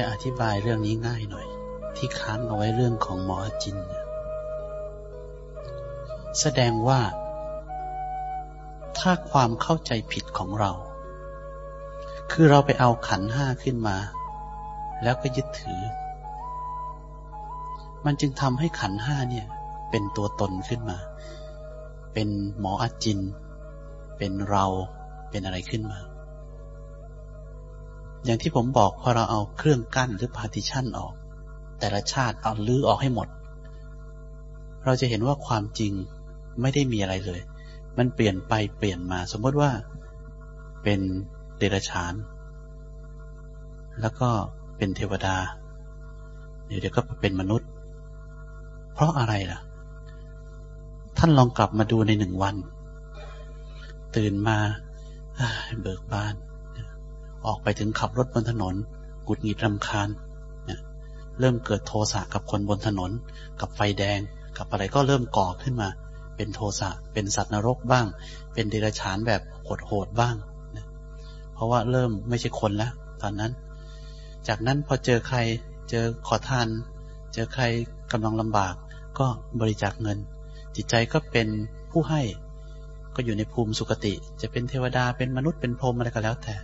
จะอธิบายเรื่องนี้ง่ายหน่อย ที่ค้างเอาไว้เรื่องของหมอจิน แสดงว่า ถ้าความเข้าใจผิดของเรา คือเราไปเอาขันห้าขึ้นมา แล้วก็ยึดถือ มันจึงทำให้ขันห้าเนี่ย เป็นตัวตนขึ้นมา เป็นหมออาจิน เป็นเราเป็นอะไรขึ้นมา อย่างที่ผมบอกพอเราเอาเครื่องกั้นหรือ partition ออก แต่ละชาติเอารื้อออกให้หมด เราจะเห็นว่าความจริงไม่ได้มีอะไรเลย มันเปลี่ยนไปเปลี่ยนมา สมมติว่าเป็นเดรัจฉาน แล้วก็เป็นเทวดา เดี๋ยวเดี๋ยวก็เป็นมนุษย์ เพราะอะไรล่ะ ท่านลองกลับมาดูในหนึ่งวัน ตื่นมาเบิกบาน ออกไปถึงขับรถบนถนนกุดหงิดรำคาญเริ่มเกิดโทสะกับคนบนถนน กับไฟแดง กับอะไรก็เริ่มก่อขึ้นมา เป็นโทสะเป็นสัตว์นรกบ้าง เป็นเดรัจฉานแบบโหดๆบ้างนะเพราะว่าเริ่มไม่ใช่คนแล้วตอนนั้น จากนั้นพอเจอใครเจอขอทาน เจอใครกำลังลำบาก ก็บริจาคเงิน จิตใจก็เป็นผู้ให้ ก็อยู่ในภูมิสุคติ จะเป็นเทวดาเป็นมนุษย์เป็นพรหมอะไรก็แล้วแต่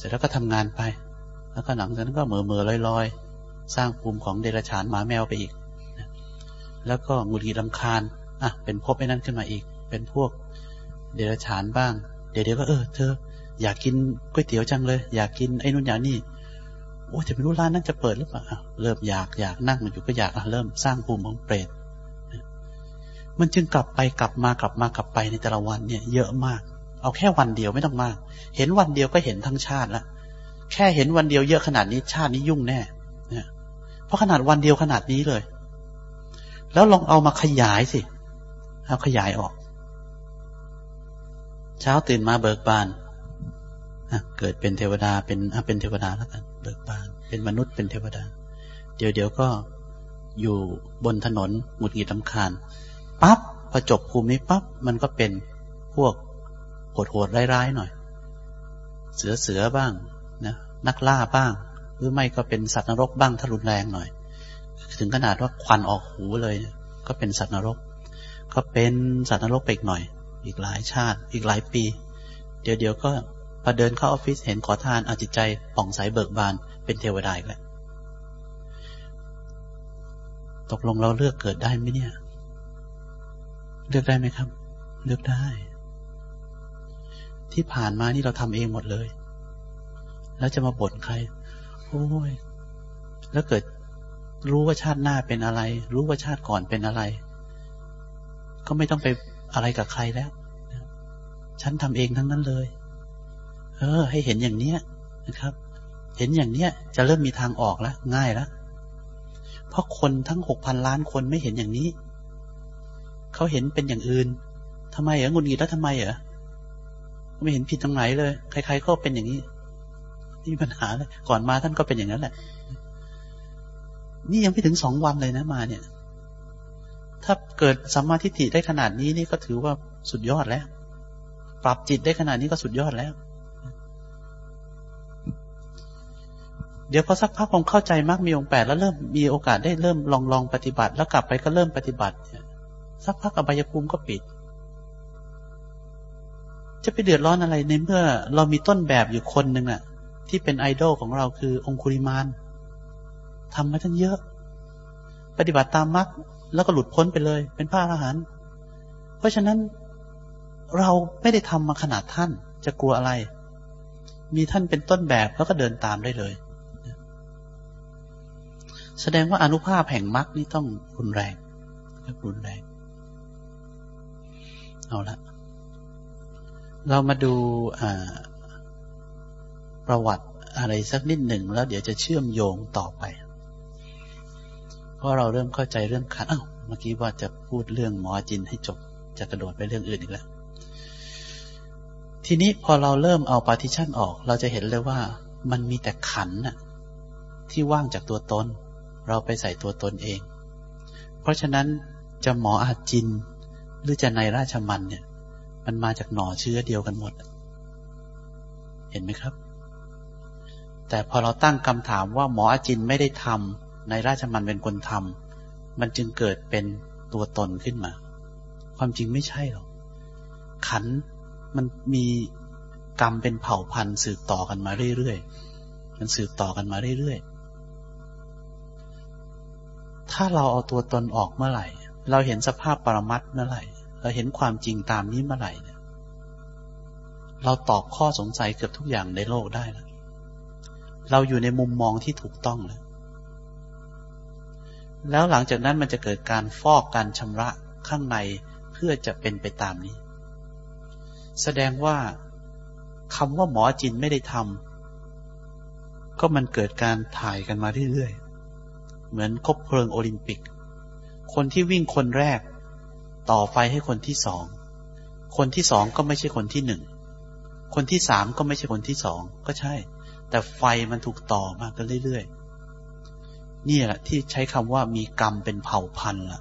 เสร็จแล้วก็ทำงานไป แล้วก็หลังจากนั้นก็เหม่อเม่อลอยลอยสร้างภูมิของเดรัจฉานหมาแมวไปอีก แล้วก็งุดหงิดลำคาญอะเป็นพบไอ้นั่นขึ้นมาอีก เป็นพวกเดรัจฉานบ้าง เดี๋ยวเดี๋ยวก็เออเธอ อยากกินก๋วยเตี๋ยวจังเลย อยากกินไอ้นู่นอย่างนี้โอ้จะไม่รู้ร้านนั้นจะเปิดหรือเปล่าเริ่มอยากอยากนั่งอยู่ก็อยากเริ่มสร้างภูมิของเปรตมันจึงกลับไปกลับมากลับมากลับไปในแต่ละวันเนี่ย เยอะมาก เอาแค่วันเดียวไม่ต้องมาก เห็นวันเดียวก็เห็นทั้งชาติแล้วแค่เห็นวันเดียวเยอะขนาดนี้ชาตินี้ยุ่งแน่เนี่ยเพราะขนาดวันเดียวขนาดนี้เลย แล้วลองเอามาขยายสิ เอาขยายออก เช้าตื่นมาเบิกบานเกิดเป็นเทวดาเป็นเป็นเทวดาแล้วกันเบิกบาน เป็นมนุษย์เป็นเทวดา เดี๋ยวเดี๋ยวก็อยู่บนถนนหงุดหงิดลำคาญปั๊บพอจบภูมินี้ปั๊บมันก็เป็นพวก โหดๆร้ายๆหน่อย เสือเสือบ้างนะนักล่าบ้าง หรือไม่ก็เป็นสัตว์นรกบ้างถ้ารุนแรงหน่อย ถึงขนาดว่าควันออกหูเลย ก็เป็นสัตว์นรก ก็เป็นสัตว์นรกไปอีกหน่อย อีกหลายชาติ อีกหลายปี เดี๋ยวเดี๋ยวก็พอเดินเข้าออฟฟิศเห็นขอทานอาจิตใจป่องใสเบิกบานเป็นเทวดาอีกแล้วตกลงเราเลือกเกิดได้ไหมเนี่ย เลือกได้ไหมครับ เลือกได้ ที่ผ่านมานี่เราทำเองหมดเลย แล้วจะมาบ่นใคร โอ้ย แล้วเกิดรู้ว่าชาติหน้าเป็นอะไร รู้ว่าชาติก่อนเป็นอะไร ก็ไม่ต้องไปอะไรกับใครแล้วฉันทำเองทั้งนั้นเลย เออ ให้เห็นอย่างเนี้ยนะครับ เห็นอย่างเนี้ย จะเริ่มมีทางออกแล้วง่ายแล้วเพราะคนทั้งหกพันล้านคนไม่เห็นอย่างนี้ เขาเห็นเป็นอย่างอื่นทำไมเหรอ งุนงิดแล้วทำไมเหรอ ไม่เห็นผิดตรงไหนเลย ใคร ๆ ก็เป็นอย่างนี้นี่ปัญหาเลยก่อนมาท่านก็เป็นอย่างนั้นแหละ นี่ยังไม่ถึงสองวันเลยนะมาเนี่ย ถ้าเกิดสัมมาทิฏฐิได้ขนาดนี้นี่ก็ถือว่าสุดยอดแล้ว ปรับจิตได้ขนาดนี้ก็สุดยอดแล้ว เดี๋ยวพอสักพักผมเข้าใจมากมีองค์แปดแล้วเริ่มมีโอกาสได้เริ่มลองลองปฏิบัติ แล้วกลับไปก็เริ่มปฏิบัติสักพักอบายภูมิก็ปิด จะไปเดือดร้อนอะไรในเมื่อเรามีต้นแบบอยู่คนหนึ่งอะที่เป็นไอดอลของเราคือองคุริมานทำมาตั้งเยอะ ปฏิบัติตามมรรคแล้วก็หลุดพ้นไปเลย เป็นพระอรหันต์เพราะฉะนั้นเราไม่ได้ทำมาขนาดท่านจะกลัวอะไร มีท่านเป็นต้นแบบแล้วก็เดินตามได้เลย แสดงว่าอนุภาพแห่งมรรคนี่ต้องรุนแรงรุนแรง เอาละ เรามาดูประวัติอะไรสักนิดหนึ่งแล้วเดี๋ยวจะเชื่อมโยงต่อไป เพราะเราเริ่มเข้าใจเรื่องขันอ้าวเมื่อกี้ว่าจะพูดเรื่องหมอจินให้จบ จะกระโดดไปเรื่องอื่นอีกแล้ว ทีนี้พอเราเริ่มเอาปาร์ติชันออก เราจะเห็นเลยว่ามันมีแต่ขันน่ะ ที่ว่างจากตัวตน เราไปใส่ตัวตนเอง เพราะฉะนั้นจะหมออาจินหรือจะในราชมันเนี่ย มันมาจากหน่อเชื้อเดียวกันหมด เห็นไหมครับ แต่พอเราตั้งคำถามว่าหมออาจินไม่ได้ทำในราชมันเป็นคนทำมันจึงเกิดเป็นตัวตนขึ้นมา ความจริงไม่ใช่หรอก ขันมันมีกรรมเป็นเผ่าพันธุ์สืบต่อกันมาเรื่อยๆ มันสืบต่อกันมาเรื่อยๆ ถ้าเราเอาตัวตนออกเมื่อไหร่ เราเห็นสภาพปรมัตเมื่อไหร่ เราเห็นความจริงตามนี้เมื่อไหร่เนี่ยเราตอบข้อสงสัยเกือบทุกอย่างในโลกได้แล้วเราอยู่ในมุมมองที่ถูกต้องแล้วแล้วหลังจากนั้นมันจะเกิดการฟอกการชำระข้างในเพื่อจะเป็นไปตามนี้ แสดงว่าคำว่าหมอจินไม่ได้ทำก็มันเกิดการถ่ายกันมาเรื่อยๆ เหมือนคบเพลิงโอลิมปิก คนที่วิ่งคนแรก ต่อไฟให้คนที่สอง คนที่สองก็ไม่ใช่คนที่หนึ่ง คนที่สามก็ไม่ใช่คนที่สองก็ใช่ แต่ไฟมันถูกต่อมากันเรื่อยๆนี่แหละที่ใช้คำว่ามีกรรมเป็นเผ่าพันธุ์ล่ะ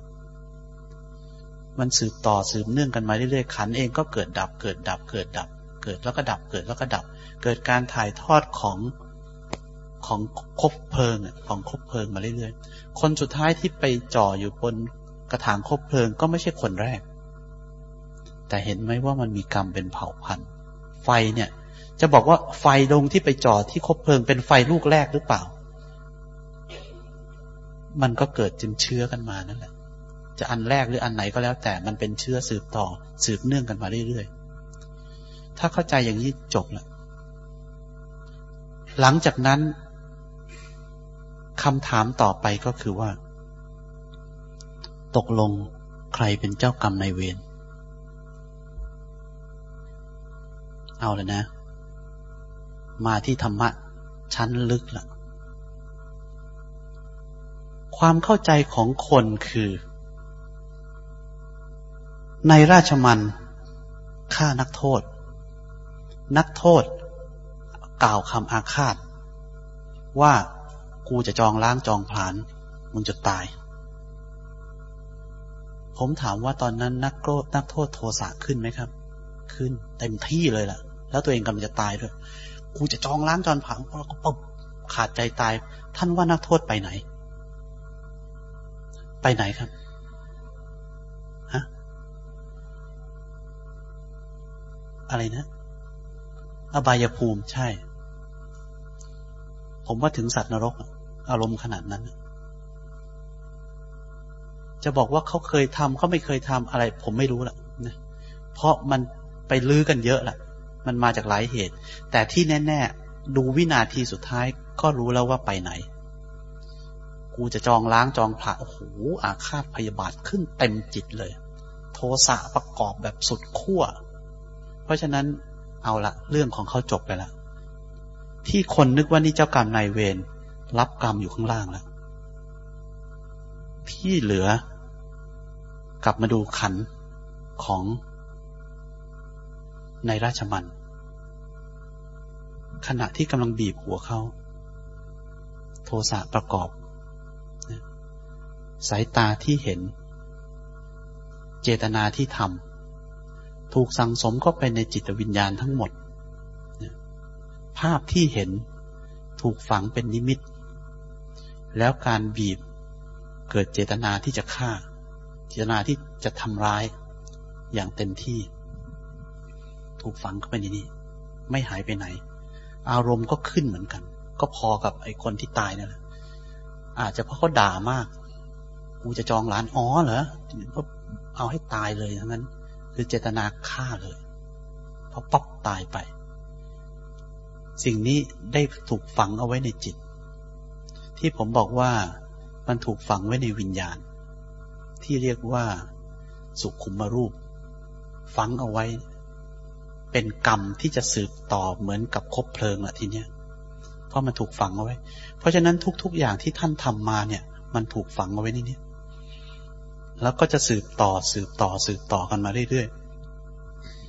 มันสืบต่อสืบเนื่องกันมาเรื่อยๆขันเองก็เกิดดับ เกิดดับ เกิดดับ เกิดแล้วก็ดับ เกิดแล้วก็ดับ เกิดการถ่ายทอดของของคบเพลิงของคบเพลิงมาเรื่อยๆ คนสุดท้ายที่ไปจ่ออยู่บน กระถางคบเพลิงก็ไม่ใช่คนแรก แต่เห็นไหมว่ามันมีกรรมเป็นเผ่าพันธุ์ ไฟเนี่ย จะบอกว่าไฟดวงที่ไปจ่อที่คบเพลิงเป็นไฟลูกแรกหรือเปล่า มันก็เกิดจึงเชื้อกันมานั่นแหละ จะอันแรกหรืออันไหนก็แล้ว แต่มันเป็นเชื้อสืบต่อสืบเนื่องกันมาเรื่อยๆ ถ้าเข้าใจอย่างนี้จบแล้วหลังจากนั้นคำถามต่อไปก็คือว่า ตกลงใครเป็นเจ้ากรรมนายเวร เอาแล้วนะ มาที่ธรรมะชั้นลึกละความเข้าใจของคนคือ ในราชมันฆ่านักโทษ นักโทษ กล่าวคำอาฆาต ว่ากูจะจองล้างจองผลาน มึงจะตาย ผมถามว่าตอนนั้นนักโทษนักโทษโทสะขึ้นไหมครับ ขึ้นเต็มที่เลยล่ะ แล้วตัวเองกำลังจะตายด้วยกูจะจองล้างจองผลานก็ปุ๊บขาดใจตาย ท่านว่านักโทษไปไหน ไปไหนครับฮะอะไรนะ อบายภูมิใช่ ผมว่าถึงสัตว์นรก อารมณ์ขนาดนั้น จะบอกว่าเขาเคยทำเขาไม่เคยทำอะไร ผมไม่รู้ละนะเพราะมันไปลื้อกันเยอะละมันมาจากหลายเหตุ แต่ที่แน่ๆดูวินาทีสุดท้ายก็รู้แล้วว่าไปไหน กูจะจองล้างจองพระโอ้โหอาฆาตพยาบาทขึ้นเต็มจิตเลย โทสะประกอบแบบสุดขั้วเพราะฉะนั้นเอาละเรื่องของเขาจบไปละที่คนนึกว่านี่เจ้ากรรมนายเวรรับกรรมอยู่ข้างล่างแล้ว ที่เหลือ กลับมาดูขันของในราชมัน ขณะที่กำลังบีบหัวเขา โทสะประกอบ สายตาที่เห็น เจตนาที่ทำถูกสังสมเข้าไปในจิตวิญญาณทั้งหมด ภาพที่เห็นถูกฝังเป็นนิมิต แล้วการบีบ เกิดเจตนาที่จะฆ่า เจตนาที่จะทำร้ายอย่างเต็มที่ ถูกฝังเข้าไปในนี้ ไม่หายไปไหน อารมณ์ก็ขึ้นเหมือนกัน ก็พอกับไอ้คนที่ตายนั่นแหละอาจจะเพราะเขาด่ามาก กูจะจองร้านอ๋อเหรอก็เอาให้ตายเลยทั้งนั้น คือเจตนาฆ่าเลยพอป๊อปตายไป สิ่งนี้ได้ถูกฝังเอาไว้ในจิต ที่ผมบอกว่า มันถูกฝังไว้ในวิญญาณ ที่เรียกว่าสุขุมรูป ฝังเอาไว้ เป็นกรรมที่จะสืบต่อเหมือนกับคบเพลิงละทีเนี้ยเพราะมันถูกฝังเอาไว้ เพราะฉะนั้นทุก ๆ อย่างที่ท่านทำมาเนี่ย มันถูกฝังเอาไว้ในนี้แล้วก็จะสืบต่อสืบต่อสืบต่อกันมาเรื่อย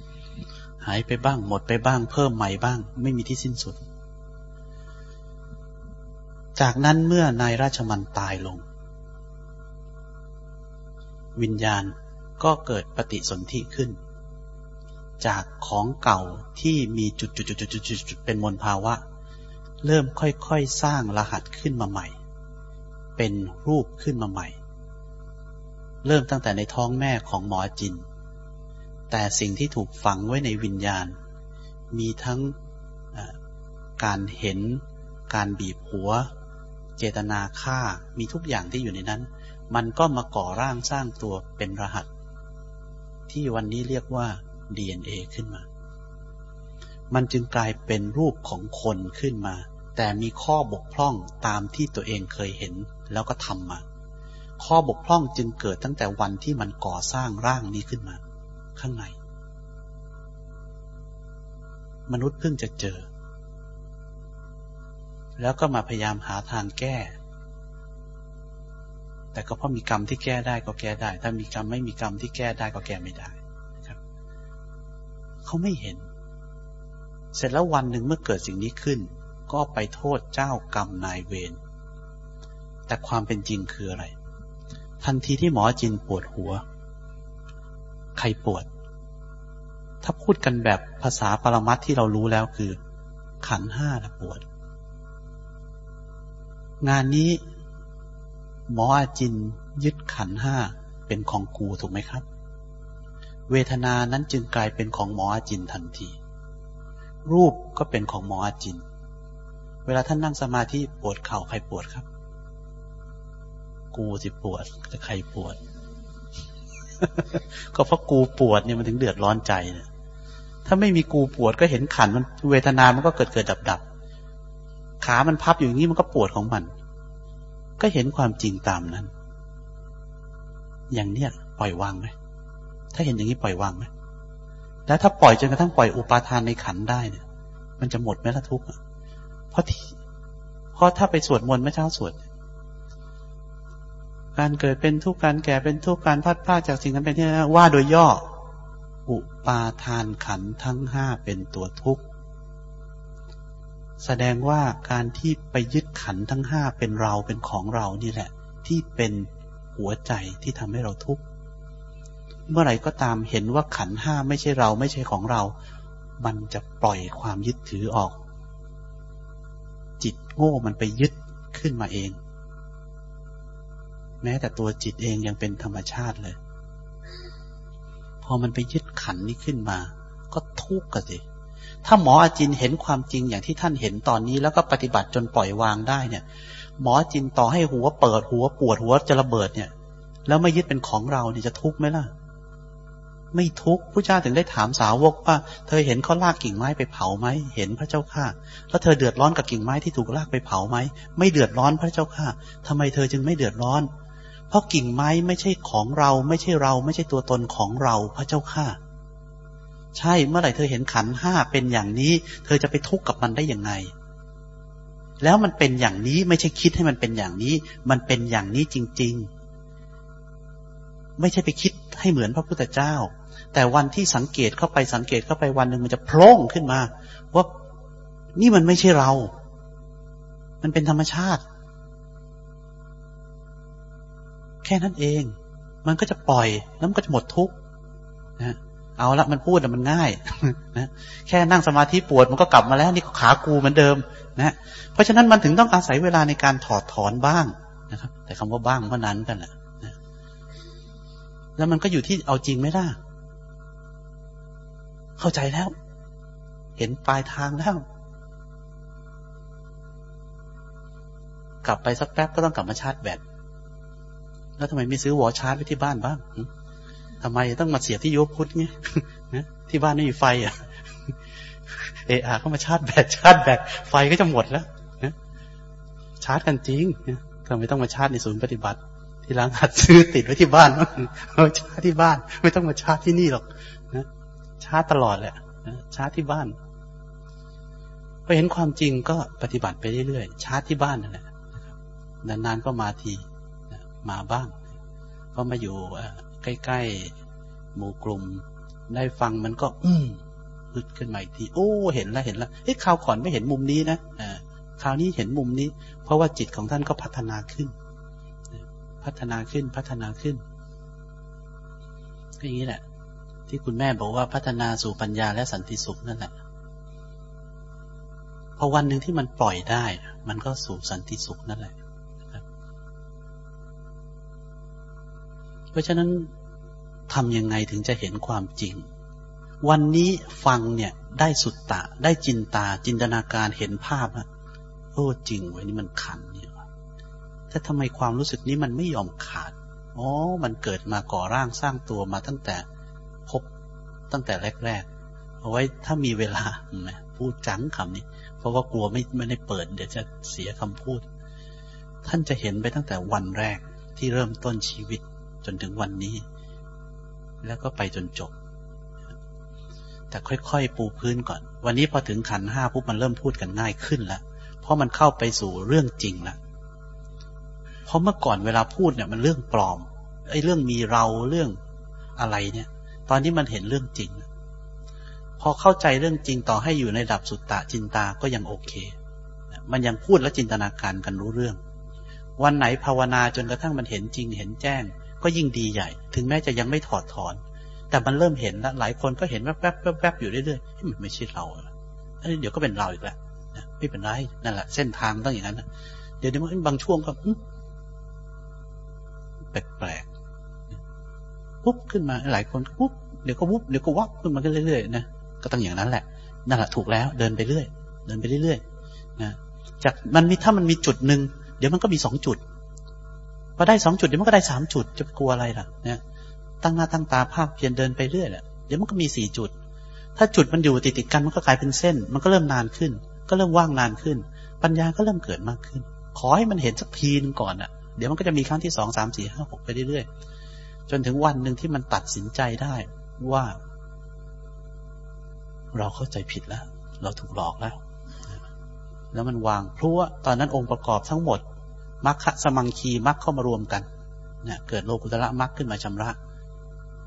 ๆหายไปบ้างหมดไปบ้าง เพิ่มใหม่บ้าง ไม่มีที่สิ้นสุด จากนั้นเมื่อนายราชมันตายลง วิญญาณก็เกิดปฏิสนธิขึ้น จากของเก่าที่มีจุดจุดจุดจุดจุดจุดเป็นมลภาวะ เริ่มค่อยๆสร้างรหัสขึ้นมาใหม่ เป็นรูปขึ้นมาใหม่ เริ่มตั้งแต่ในท้องแม่ของหมอจิน แต่สิ่งที่ถูกฝังไว้ในวิญญาณ มีทั้งการเห็นการบีบหัว เจตนาฆ่ามีทุกอย่างที่อยู่ในนั้น มันก็มาก่อร่างสร้างตัวเป็นรหัส ที่วันนี้เรียกว่า DNA ขึ้นมา มันจึงกลายเป็นรูปของคนขึ้นมา แต่มีข้อบกพร่องตามที่ตัวเองเคยเห็นแล้วก็ทำมา ข้อบกพร่องจึงเกิดตั้งแต่วันที่มันก่อสร้างร่างนี้ขึ้นมา ข้างใน มนุษย์เพิ่งจะเจอ แล้วก็มาพยายามหาทางแก้ แต่ก็เพราะมีกรรมที่แก้ได้ก็แก้ได้ ถ้ามีกรรมไม่มีกรรมที่แก้ได้ก็แก้ไม่ได้เขาไม่เห็น เสร็จแล้ววันหนึ่งเมื่อเกิดสิ่งนี้ขึ้น ก็ไปโทษเจ้ากรรมนายเวรแต่ความเป็นจริงคืออะไร ทันทีที่หมอจินปวดหัว ใครปวด ถ้าพูดกันแบบภาษาปรมัตที่เรารู้แล้วคือ ขันห้านะปวด งานนี้ หมออาจินยึดขันห้าเป็นของกูถูกไหมครับ เวทนานั้นจึงกลายเป็นของหมออาจินทันที รูปก็เป็นของหมออาจิน เวลาท่านนั่งสมาธิปวดเข่าใครปวดครับ กูสิปวดจะใครปวด ก็เพราะกูปวดเนี่ยมันถึงเดือดร้อนใจเนี่ยถ้าไม่มีกูปวดก็เห็นขันมันเวทนามันก็เกิดเกิดดับดับ ขามันพับอยู่อย่างนี้มันก็ปวดของมัน ก็เห็นความจริงตามนั้น อย่างเนี้ยปล่อยวางไหมถ้าเห็นอย่างนี้ปล่อยวางไหมแล้วถ้าปล่อยจนกระทั่งปล่อยอุปาทานในขันได้เนี่ย มันจะหมดไหมละทุกข์เพราะที่เพราะถ้าไปสวดมนต์ไม่เช้าสวด การเกิดเป็นทุกข์การแก่เป็นทุกข์การพัดพลาดจากสิ่งนั้นเป็นที่ว่าโดยย่อ อุปาทานขันทั้งห้าเป็นตัวทุกข์ แสดงว่าการที่ไปยึดขันทั้งห้าเป็นเราเป็นของเรานี่แหละ ที่เป็นหัวใจที่ทำให้เราทุกข์ เมื่อไหร่ก็ตามเห็นว่าขันห้าไม่ใช่เราไม่ใช่ของเรา มันจะปล่อยความยึดถือออก จิตโง่มันไปยึดขึ้นมาเอง แม้แต่ตัวจิตเองยังเป็นธรรมชาติเลย พอมันไปยึดขันนี้ขึ้นมา ก็ทุกข์กันสิ ถ้าหมออาจินเห็นความจริงอย่างที่ท่านเห็นตอนนี้ แล้วก็ปฏิบัติจนปล่อยวางได้เนี่ย หมอจินต่อให้หัวเปิดหัวปวดหัวจะระเบิดเนี่ย แล้วไม่ยึดเป็นของเราเนี่ยจะทุกข์ไหมล่ะ ไม่ทุกข์พระเจ้าถึงได้ถามสาวกว่า เธอเห็นเขาลากกิ่งไม้ไปเผาไหมเห็นพระเจ้าข้าแล้วเธอเดือดร้อนกับกิ่งไม้ที่ถูกลากไปเผาไหมไม่เดือดร้อนพระเจ้าข้าทำไมเธอจึงไม่เดือดร้อน เพราะกิ่งไม้ไม่ใช่ของเรา ไม่ใช่เรา ไม่ใช่ตัวตนของเราพระเจ้าข้า ใช่เมื่อไหร่เธอเห็นขันห้าเป็นอย่างนี้ เธอจะไปทุกข์กับมันได้ยังไง แล้วมันเป็นอย่างนี้ไม่ใช่คิดให้มันเป็นอย่างนี้ มันเป็นอย่างนี้จริง ๆ ไม่ใช่ไปคิดให้เหมือนพระพุทธเจ้า แต่วันที่สังเกตเข้าไปสังเกตเข้าไปวันหนึ่งมันจะโพล่งขึ้นมา ว่านี่มันไม่ใช่เรา มันเป็นธรรมชาติ แค่นั้นเอง มันก็จะปล่อยแล้วมันก็จะหมดทุกข์นะ เอาละมันพูดแต่มันง่ายนะแค่นั่งสมาธิปวดมันก็กลับมาแล้ว นี่ขากูเหมือนเดิมนะเพราะฉะนั้นมันถึงต้องอาศัยเวลาในการถอดถอนบ้างนะครับ แต่คำว่าบ้างเพรานั้นกันแหละนะแล้วมันก็อยู่ที่เอาจริงไหมล่ะเข้าใจแล้ว เห็นปลายทางแล้ว กลับไปสักแป๊บก็ต้องกลับมาชาร์จแบตแล้วทำไมไม่ซื้อวอชาร์จไว้ที่บ้านบ้าง ทำไมต้องมาเสียที่โยุพุทธเงี้ยนะที่บ้านไม่มีไฟอะเออาก็มาชาร์จแบตชาร์จแบตไฟก็จะหมดแล้วนะชาร์จกันจริงทำไมต้องมาชาร์จในศูนย์ปฏิบัติ ที่ร้านหัดซื้อติดไว้ที่บ้านเอาชาร์จที่บ้าน ไม่ต้องมาชาร์จที่นี่หรอกชาร์จตลอดแหละชาร์จที่บ้านพอเห็นความจริงก็ปฏิบัติไปเรื่อยๆชาร์จที่บ้านนั่นแหละนานๆก็มาทีมาบ้างพอมาอยู่ ใกล้ๆ หมู่กลุ่ม ได้ฟังมันก็ อืมพึดขึ้นมาอีกที โอ้ เห็นแล้วเห็นแล้วเฮ้ยคราวก่อนไม่เห็นมุมนี้นะคราวนี้เห็นมุมนี้ เพราะว่าจิตของท่านก็พัฒนาขึ้น พัฒนาขึ้นพัฒนาขึ้นก็อย่างนี้แหละ ที่คุณแม่บอกว่าพัฒนาสู่ปัญญาและสันติสุขนั่นแหละพอวันหนึ่งที่มันปล่อยได้ มันก็สู่สันติสุขนั่นแหละ เพราะฉะนั้นทำยังไงถึงจะเห็นความจริง วันนี้ฟังเนี่ยได้สุดตะ ได้จินตาจินตนาการเห็นภาพนะโอ้จริงไว้นี่มันขันเนี่ยแต่ทำไมความรู้สึกนี้มันไม่ยอมขาดอ๋อมันเกิดมาก่อร่างสร้างตัวมาตั้งแต่พบตั้งแต่แรกๆเอาไว้ถ้ามีเวลาพูดจังคำนี้ เพราะว่ากลัวไม่ไม่ได้เปิด เดี๋ยวจะเสียคำพูด ท่านจะเห็นไปตั้งแต่วันแรกที่เริ่มต้นชีวิต จนถึงวันนี้ แล้วก็ไปจนจบ แต่ค่อยๆ ปูพื้นก่อน วันนี้พอถึงขันห้าปุ๊บมันเริ่มพูดกันง่ายขึ้นแล้วเพราะมันเข้าไปสู่เรื่องจริงแล้วเพราะเมื่อก่อนเวลาพูดเนี่ย มันเรื่องปลอมไอ้เรื่องมีเราเรื่องอะไรเนี่ย ตอนนี้มันเห็นเรื่องจริง พอเข้าใจเรื่องจริงต่อให้อยู่ในดับสุตตะจินตาก็ยังโอเค มันยังพูดและจินตนาการกันรู้เรื่อง วันไหนภาวนาจนกระทั่งมันเห็นจริงเห็นแจ้ง ก็ยิ่งดีใหญ่ ถึงแม้จะยังไม่ถอดถอน แต่มันเริ่มเห็นแล้วหลายคนก็เห็นแวบๆแวบๆอยู่เรื่อยๆมันไม่ใช่เราอันนี้เดี๋ยวก็เป็นเราอีกแล้วไม่เป็นไรนั่นแหละเส้นทางต้องอย่างนั้นนะเดี๋ยวเดี๋ยวบางช่วงก็แปลกๆปุ๊บขึ้นมาหลายคนปุ๊บเดี๋ยวก็วุบเดี๋ยวก็วับขึ้นมาเรื่อยๆนะก็ต้องอย่างนั้นแหละนั่นแหละถูกแล้ว เดินไปเรื่อย เดินไปเรื่อยๆนะจากมันมีถ้ามันมีจุดหนึ่งเดี๋ยวมันก็มีสองจุด พอได้สองจุดเดี๋ยวมันก็ได้สามจุดจะกลัวอะไรล่ะเนี่ยตั้งหน้าตั้งตาภาพเพียนเดินไปเรื่อยแหละเดี๋ยวมันก็มีสี่จุด ถ้าจุดมันอยู่ติดติดกันมันก็กลายเป็นเส้น มันก็เริ่มนานขึ้น ก็เริ่มว่างนานขึ้น ปัญญาก็เริ่มเกิดมากขึ้น ขอให้มันเห็นสักทีนึงก่อนอะ เดี๋ยวมันก็จะมีครั้งที่สองสามสี่ห้าหกไปเรื่อยๆจนถึงวันหนึ่งที่มันตัดสินใจได้ว่า เราเข้าใจผิดแล้ว เราถูกหลอกแล้ว แล้วมันวางพราะว่าตอนนั้นองค์ประกอบทั้งหมด มัคคสมังคีมัคเข้ามารวมกันเนี่ยเกิดโลกุตระมัคขึ้นมาชำระ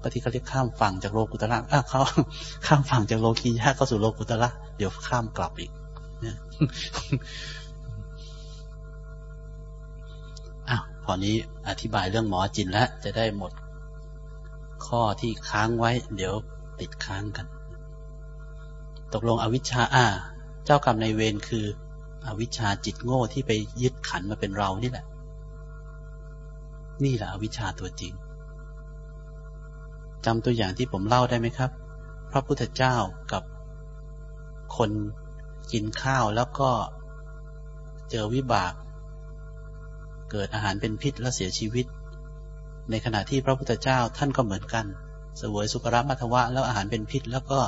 ก็ที่เขาเรียกข้ามฝั่งจากโลกุตระอะเขาข้ามฝั่งจากโลกียะเข้าสู่โลกุตระเดี๋ยวข้ามกลับอีกเนี่ยอ้าวพอนี้อธิบายเรื่องหมอจินแล้วจะได้หมดข้อที่ค้างไว้ เดี๋ยวติดค้างกัน ตกลงอวิชชาอ่า เจ้ากรรมในเวรคือ อวิชชาจิตโง่ที่ไปยึดขันมาเป็นเรานี่แหละ นี่แหละอวิชชาตัวจริงจำตัวอย่างที่ผมเล่าได้ไหมครับ พระพุทธเจ้ากับคนกินข้าวแล้วก็เจอวิบาก เกิดอาหารเป็นพิษและเสียชีวิต ในขณะที่พระพุทธเจ้าท่านก็เหมือนกัน เสวยสุกรมัทวะแล้วอาหารเป็นพิษ แล้วก็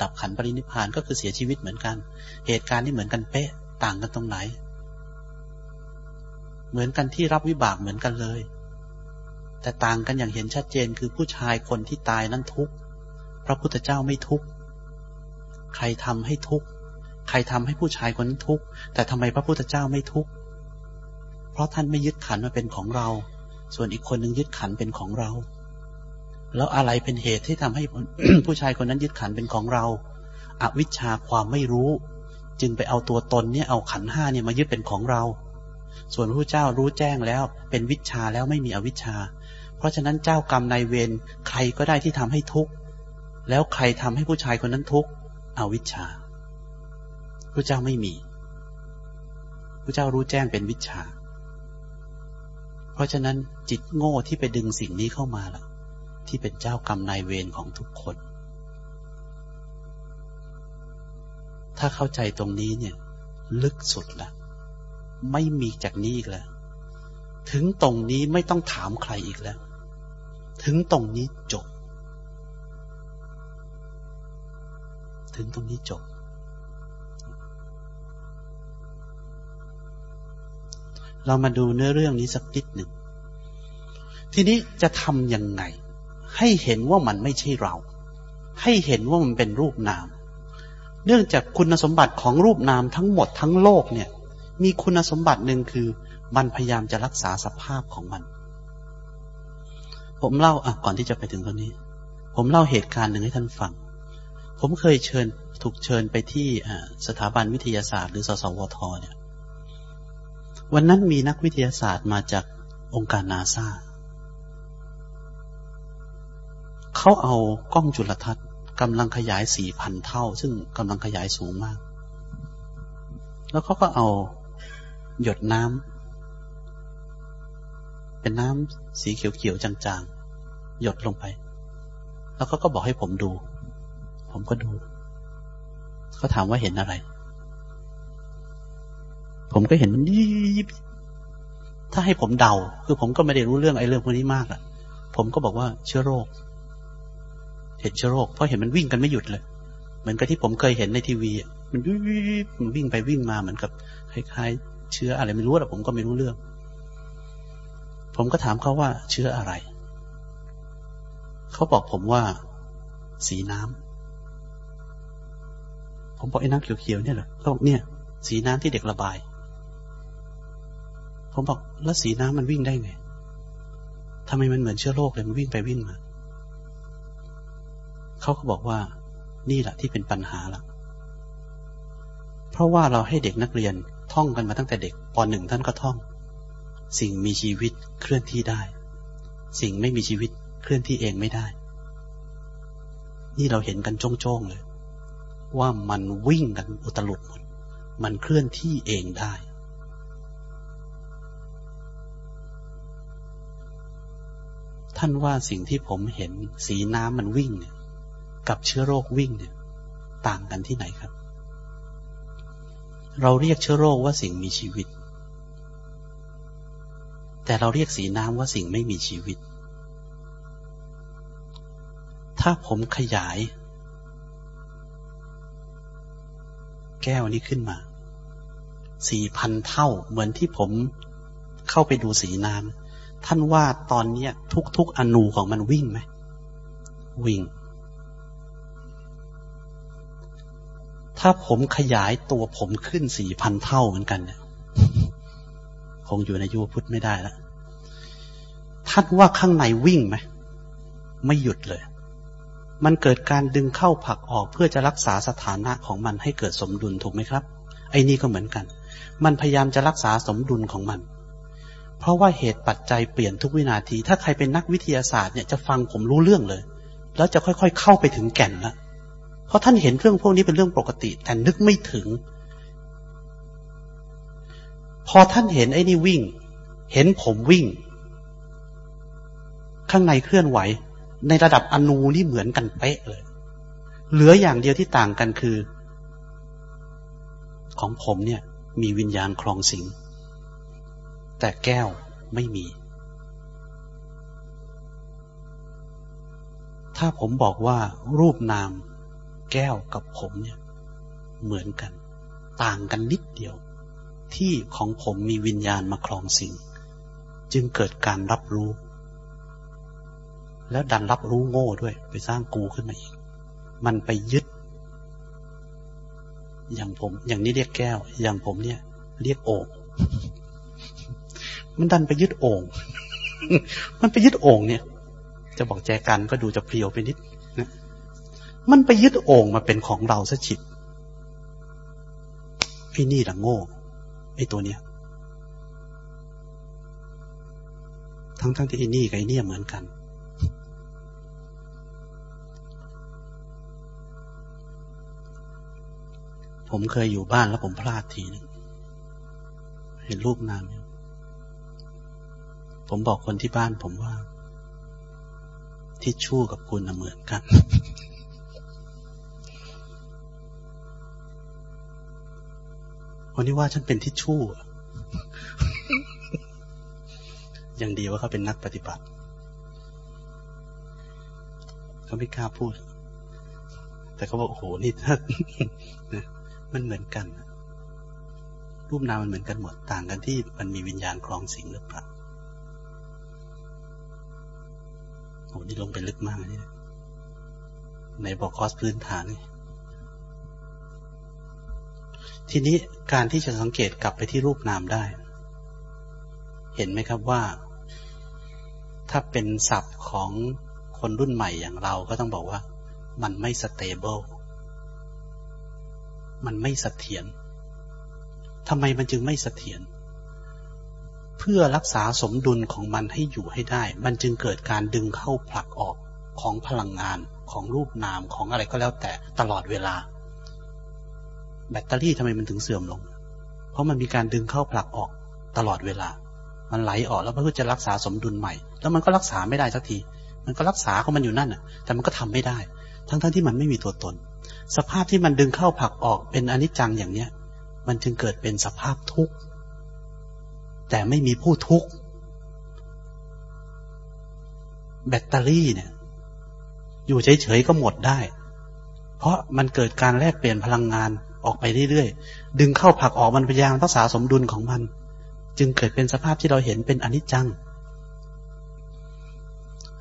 ดับขันปรินิพานก็คือเสียชีวิตเหมือนกัน เหตุการณ์นี่เหมือนกันเป๊ะ ต่างกันตรงไหน เหมือนกันที่รับวิบากเหมือนกันเลย แต่ต่างกันอย่างเห็นชัดเจนคือผู้ชายคนที่ตายนั้นทุกข์พระพุทธเจ้าไม่ทุกข์ใครทำให้ทุกข์ใครทำให้ผู้ชายคนนั้นทุกข์แต่ทำไมพระพุทธเจ้าไม่ทุกข์เพราะท่านไม่ยึดขันมาเป็นของเรา ส่วนอีกคนหนึ่งยึดขันเป็นของเรา แล้วอะไรเป็นเหตุที่ทำให้ผู้ชายคนนั้นยึดขันเป็นของเราอวิชชาความไม่รู้ จึงไปเอาตัวตนเนี่ยเอาขันห้าเนี่ยมายึดเป็นของเรา ส่วนพระเจ้ารู้แจ้งแล้วเป็นวิชาแล้วไม่มีอวิชชา เพราะฉะนั้นเจ้ากรรมนายเวรใครก็ได้ที่ทำให้ทุกข์แล้วใครทำให้ผู้ชายคนนั้นทุกข์อวิชชาพระเจ้าไม่มีพระเจ้ารู้แจ้งเป็นวิชา เพราะฉะนั้นจิตโง่ที่ไปดึงสิ่งนี้เข้ามาล่ะ ที่เป็นเจ้ากรรมนายเวรของทุกคน ถ้าเข้าใจตรงนี้เนี่ย ลึกสุดละไม่มีจากนี้อีกแล้ว ถึงตรงนี้ไม่ต้องถามใครอีกแล้ว ถึงตรงนี้จบ ถึงตรงนี้จบ เรามาดูเนื้อเรื่องนี้สักนิดหนึ่ง ทีนี้จะทำยังไง ให้เห็นว่ามันไม่ใช่เรา ให้เห็นว่ามันเป็นรูปนาม เนื่องจากคุณสมบัติของรูปนามทั้งหมดทั้งโลกเนี่ย มีคุณสมบัติหนึ่งคือ มันพยายามจะรักษาสภาพของมัน ผมเล่าอะก่อนที่จะไปถึงตรงนี้ ผมเล่าเหตุการณ์หนึ่งให้ท่านฟัง ผมเคยเชิญถูกเชิญไปที่สถาบันวิทยาศาสตร์หรือสสวทเนี่ย วันนั้นมีนักวิทยาศาสตร์มาจากองค์การนาซาเขาเอากล้องจุลทรรศน์ กำลังขยายสี่พันเท่า ซึ่งกำลังขยายสูงมาก แล้วเขาก็เอาหยดน้ำเป็นน้ำสีเขียวๆจางๆ หยดลงไป แล้วเขาก็บอกให้ผมดู ผมก็ดูเขาถามว่าเห็นอะไร ผมก็เห็นมันยิบถ้าให้ผมเดา คือผมก็ไม่ได้รู้เรื่องไอ้เรื่องพวกนี้มากอะผมก็บอกว่าเชื้อโรค เห็นเชื้อโรคเพราะเห็นมันวิ่งกันไม่หยุดเลย เหมือนกับที่ผมเคยเห็นในทีวีมันวิ่งไปวิ่งมาเหมือนกับคล้ายๆ เชื้ออะไรไม่รู้แต่ผมก็ไม่รู้เรื่อง ผมก็ถามเขาว่าเชื้ออะไร เขาบอกผมว่า สีน้ำผมบอกไอ้น้ำเขียวๆเนี่ยเหรอเขาบอกเนี่ย สีน้ำที่เด็กระบาย ผมบอกแล้วสีน้ำมันวิ่งได้ไงทำไมมันเหมือนเชื้อโรคเลยมันวิ่งไปวิ่งมา เขาก็บอกว่านี่แหละที่เป็นปัญหาละเพราะว่าเราให้เด็กนักเรียนท่องกันมาตั้งแต่เด็กปหนึ่งท่านก็ท่อง สิ่งมีชีวิตเคลื่อนที่ได้ สิ่งไม่มีชีวิตเคลื่อนที่เองไม่ได้ นี่เราเห็นกันโจ้งๆเลย ว่ามันวิ่งกันอุตลุดหมดมันเคลื่อนที่เองได้ ท่านว่าสิ่งที่ผมเห็นสีน้ำมันวิ่งเนี่ย กับเชื้อโรควิ่งเนี่ย ต่างกันที่ไหนครับ เราเรียกเชื้อโรคว่าสิ่งมีชีวิต แต่เราเรียกสีน้ำว่าสิ่งไม่มีชีวิต ถ้าผมขยาย แก้วนี้ขึ้นมาสี่พันเท่าเหมือนที่ผมเข้าไปดูสีน้ำท่านว่าตอนนี้ทุกๆอนูของมันวิ่งไหมวิ่ง ถ้าผมขยายตัวผมขึ้นสี่พันเท่าเหมือนกันเนี่ยคงอยู่ในยุพุทธไม่ได้แล้วท่านว่าข้างในวิ่งไหมไม่หยุดเลย มันเกิดการดึงเข้าผักออกเพื่อจะรักษาสถานะของมันให้เกิดสมดุลถูกไหมครับ ไอ้นี่ก็เหมือนกัน มันพยายามจะรักษาสมดุลของมัน เพราะว่าเหตุปัจจัยเปลี่ยนทุกวินาที ถ้าใครเป็นนักวิทยาศาสตร์เนี่ยจะฟังผมรู้เรื่องเลย แล้วจะค่อยๆ เข้าไปถึงแก่นแล้ว เพราะท่านเห็นเรื่องพวกนี้เป็นเรื่องปกติ แต่นึกไม่ถึง พอท่านเห็นไอ้นี่วิ่ง เห็นผมวิ่ง ข้างในเคลื่อนไหว ในระดับอนูนี่เหมือนกันเป๊ะเลย เหลืออย่างเดียวที่ต่างกันคือ ของผมเนี่ย มีวิญญาณคลองสิงแต่แก้วไม่มี ถ้าผมบอกว่ารูปนาม แก้วกับผมเนี่ย เหมือนกัน ต่างกันนิดเดียว ที่ของผมมีวิญญาณมาครองสิ่ง จึงเกิดการรับรู้ แล้วดันรับรู้โง่ด้วย ไปสร้างกูขึ้นมาอีก มันไปยึด อย่างผม อย่างนี้เรียกแก้ว อย่างผมเนี่ย เรียกโอ่งมันดันไปยึดโอ่งมันไปยึดโอ่งเนี่ย จะบอกแจกันก็ดูจะเพลียวไปนิด มันไปยึดโอ่งมาเป็นของเราซะฉิบไอ้นี่ละโง่ไอ้ตัวเนี้ย ทั้งทั้งที่ไอ้นี่กับไอ้นี่ยเหมือนกัน ผมเคยอยู่บ้านแล้วผมพลาดทีนึงเห็นรูปนามผมบอกคนที่บ้านผมว่าทิชชู่กับคุณเหมือนกัน คนที่ว่าฉันเป็นทิชชู่ยังดีว่าเขาเป็นนักปฏิบัติเขาไม่กล้าพูด แต่เขาบอกโอ้โหนี่ถ้ามันเหมือนกัน รูปนามมันเหมือนกันหมดต่างกันที่มันมีวิญญาณคลองสิงหรือเปล่าโอ้นี่ลงไปลึกมากนี่ในบอกคอสพื้นฐานนี่ ทีนี้การที่จะสังเกตกลับไปที่รูปนามได้ เห็นไหมครับว่า ถ้าเป็นศัพท์ของคนรุ่นใหม่อย่างเราก็ต้องบอกว่า มันไม่สเตเบิลมันไม่เสถียรทำไมมันจึงไม่เสถียรเพื่อรักษาสมดุลของมันให้อยู่ให้ได้ มันจึงเกิดการดึงเข้าผลักออกของพลังงานของรูปนามของอะไรก็แล้วแต่ตลอดเวลา แบตเตอรี่ทำไมมันถึงเสื่อมลง เพราะมันมีการดึงเข้าผลักออกตลอดเวลา มันไหลออกแล้วเพื่อจะรักษาสมดุลใหม่ แล้วมันก็รักษาไม่ได้สักที มันก็รักษาของมันอยู่นั่นน่ะ แต่มันก็ทำไม่ได้ ทั้งๆทที่มันไม่มีตัวตน สภาพที่มันดึงเข้าผลักออกเป็นอนิจจังอย่างเนี้ย มันจึงเกิดเป็นสภาพทุกข์ แต่ไม่มีผู้ทุกข์ แบตเตอรี่เนี่ย อยู่เฉยๆก็หมดได้ เพราะมันเกิดการแลกเปลี่ยนพลังงาน ออกไปเรื่อยๆ ดึงเข้าผักออกมันพยายามรักษาสมดุลของมัน จึงเกิดเป็นสภาพที่เราเห็นเป็นอนิจจัง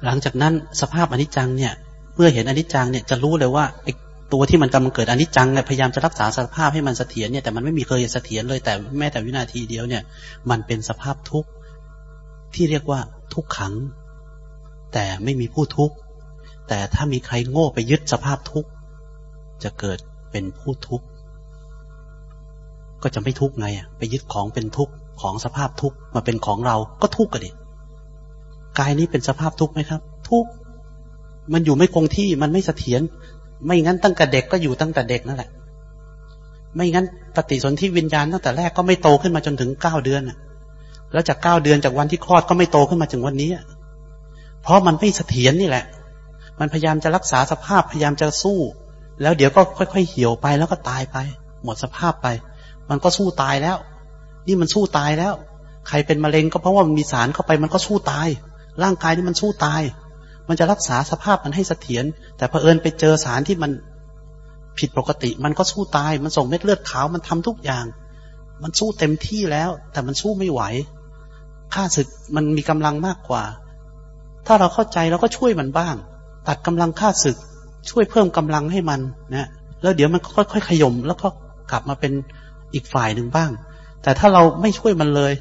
หลังจากนั้นสภาพอนิจจังเนี่ย เมื่อเห็นอนิจจังเนี่ยจะรู้เลยว่าไอ้ตัวที่มันกำลังเกิดอนิจจังเนี่ยพยายามจะรักษาสภาพให้มันเสถียรเนี่ยแต่มันไม่มีเคยเสถียรเลยแต่แม้แต่วินาทีเดียวเนี่ย มันเป็นสภาพทุกข์ที่เรียกว่าทุกขัง แต่ไม่มีผู้ทุกข์แต่ถ้ามีใครโง่ไปยึดสภาพทุกข์จะเกิดเป็นผู้ทุกข์ ก็จะไม่ทุกข์ไงไปยึดของเป็นทุกข์ของสภาพทุกข์มาเป็นของเราก็ทุกข์กันดิกายนี้เป็นสภาพทุกข์ไหมครับ ทุกข์มันอยู่ไม่คงที่มันไม่เสถียรไม่งั้นตั้งแต่เด็กก็อยู่ตั้งแต่เด็กนั่นแหละ ไม่งั้นปฏิสนธิวิญญาณตั้งแต่แรกก็ไม่โตขึ้นมาจนถึงเก้าเดือนอะแล้วจากเก้าเดือนจากวันที่คลอดก็ไม่โตขึ้นมาถึงวันนี้เพราะมันไม่เสถียรนี่แหละ มันพยายามจะรักษาสภาพพยายามจะสู้ แล้วเดี๋ยวก็ค่อยๆเหี่ยวไปแล้วก็ตายไป หมดสภาพไป มันก็สู้ตายแล้ว นี่มันสู้ตายแล้ว ใครเป็นมะเร็งก็เพราะว่ามันมีสารเข้าไปมันก็สู้ตาย ร่างกายนี่มันสู้ตาย มันจะรักษาสภาพมันให้เสถียรแต่เผอิญไปเจอสารที่มันผิดปกติ มันก็สู้ตาย มันส่งเม็ดเลือดขาวมันทำทุกอย่าง มันสู้เต็มที่แล้ว แต่มันสู้ไม่ไหวค่าศึกมันมีกำลังมากกว่า ถ้าเราเข้าใจเราก็ช่วยมันบ้าง ตัดกำลังค่าศึก ช่วยเพิ่มกำลังให้มันนะแล้วเดี๋ยวมันก็ค่อยๆขย่มแล้วก็กลับมาเป็น อีกฝ่ายหนึ่งบ้าง แต่ถ้าเราไม่ช่วยมันเลย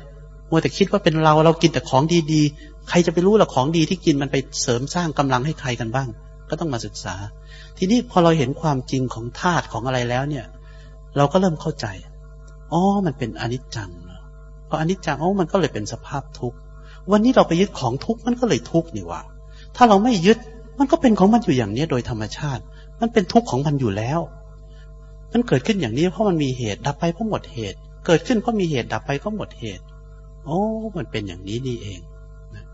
มัวแต่คิดว่าเป็นเราเรากินแต่ของดีๆ ใครจะไปรู้ล่ะของดีที่กินมันไปเสริมสร้างกำลังให้ใครกันบ้าง ก็ต้องมาศึกษา ทีนี้พอเราเห็นความจริงของธาตุของอะไรแล้วเนี่ย เราก็เริ่มเข้าใจอ๋อมันเป็นอนิจจังเพราะอนิจจังอ๋อมันก็เลยเป็นสภาพทุกข์วันนี้เราไปยึดของทุกข์มันก็เลยทุกข์นี่ว่าถ้าเราไม่ยึดมันก็เป็นของมันอยู่อย่างนี้โดยธรรมชาติ มันเป็นทุกข์ของมันอยู่แล้ว มันเกิดขึ้นอย่างนี้เพราะมันมีเหตุดับไปเพราะหมดเหตุ เกิดขึ้นเพราะมีเหตุดับไปก็หมดเหตุ โอ้ มันเป็นอย่างนี้นี่เองนะ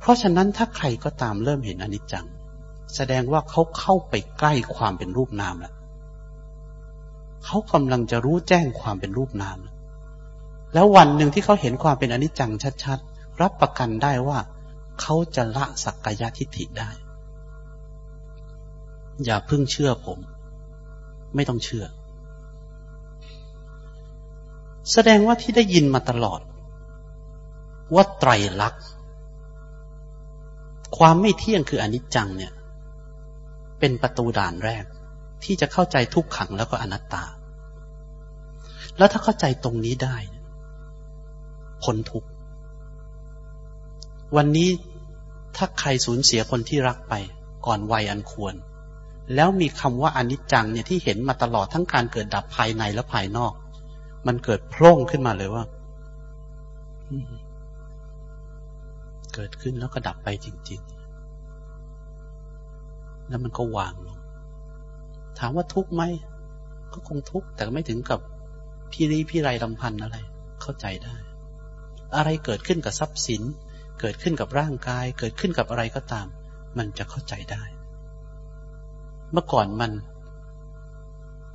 เพราะฉะนั้นถ้าใครก็ตามเริ่มเห็นอนิจจัง แสดงว่าเขาเข้าไปใกล้ความเป็นรูปนามแล้วเขากำลังจะรู้แจ้งความเป็นรูปนาม แล้ววันหนึ่งที่เขาเห็นความเป็นอนิจจังชัดๆ รับประกันได้ว่า เขาจะละสักกายทิฏฐิได้ อย่าพึ่งเชื่อผม ไม่ต้องเชื่อ แสดงว่าที่ได้ยินมาตลอด ว่าไตรลักษณ์ความไม่เที่ยงคืออนิจจังเนี่ย เป็นประตูด่านแรก ที่จะเข้าใจทุกขังแล้วก็อนัตตา แล้วถ้าเข้าใจตรงนี้ได้พ้นทุกวันนี้ถ้าใครสูญเสียคนที่รักไป ก่อนวัยอันควร แล้วมีคำว่าอนิจจังเนี่ยที่เห็นมาตลอดทั้งการเกิดดับภายในและภายนอก มันเกิดโพร่งขึ้นมาเลยว่า เกิดขึ้นแล้วก็ดับไปจริง ๆ แล้วมันก็วางลง ถามว่าทุกข์ไหม ก็คงทุกข์แต่ไม่ถึงกับพี่รีพี่ไรลำพันอะไร เข้าใจได้ อะไรเกิดขึ้นกับทรัพย์สิน เกิดขึ้นกับร่างกาย เกิดขึ้นกับอะไรก็ตาม มันจะเข้าใจได้ เมื่อก่อนมัน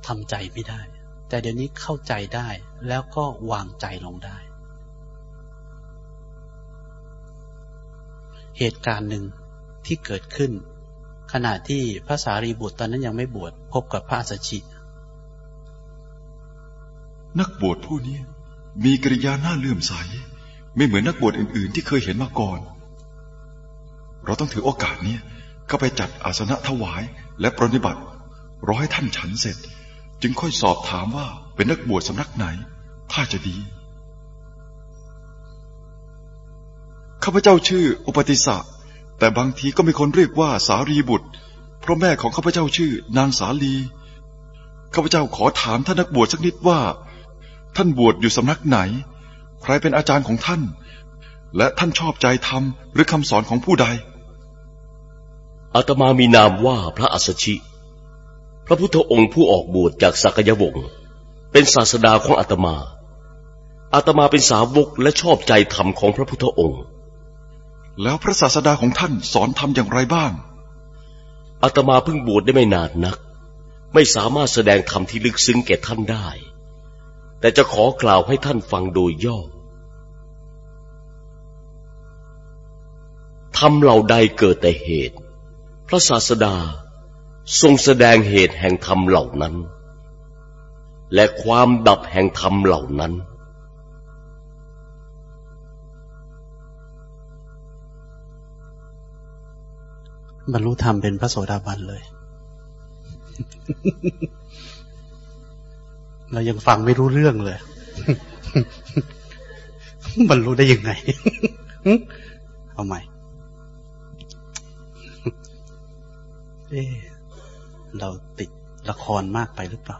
ทำใจไม่ได้ แต่เดี๋ยวนี้เข้าใจได้ แล้วก็วางใจลงได้ เหตุการณ์หนึ่งที่เกิดขึ้น ขณะที่พระสารีบุตรตอนนั้นยังไม่บวชพบกับพระสัชชินักบวชผู้นี้มีกริยาหน้าเลื่อมใส ไม่เหมือนนักบวชอื่น ๆ ที่เคยเห็นมาก่อน เราต้องถือโอกาสนี้เข้าไปจัดอาสนะถวาย และปรนิบัติรอให้ท่านฉันเสร็จ จึงค่อยสอบถามว่าเป็นนักบวชสำนักไหน ถ้าจะดี ข้าพเจ้าชื่ออุปติสะแต่บางทีก็มีคนเรียกว่าสารีบุตร เพราะแม่ของข้าพเจ้าชื่อนางสาลี ข้าพเจ้าขอถามท่านนักบวชสักนิดว่า ท่านบวชอยู่สำนักไหน ใครเป็นอาจารย์ของท่าน และท่านชอบใจธรรมหรือคำสอนของผู้ใด อาตมามีนามว่าพระอัสชิ พระพุทธองค์ผู้ออกบวชจากสักยวงศ์เป็นศาสดาของอาตมา อาตมาเป็นสาวกและชอบใจธรรมของพระพุทธองค์ แล้วพระศาสดาของท่านสอนทำอย่างไรบ้างอาตมาเพิ่งบวชได้ไม่นานนัก ไม่สามารถแสดงธรรมที่ลึกซึ้งแก่ท่านได้ แต่จะขอกล่าวให้ท่านฟังโดยย่อธรรมเหล่าใดเกิดแต่เหตุ พระศาสดาทรงแสดงเหตุแห่งธรรมเหล่านั้น และความดับแห่งธรรมเหล่านั้น บรรลุธรรมเป็นพระโสดาบันเลย เรายังฟังไม่รู้เรื่องเลย บรรลุได้ยังไง เอาใหม่ เอเราติดละครมากไปหรือเปล่า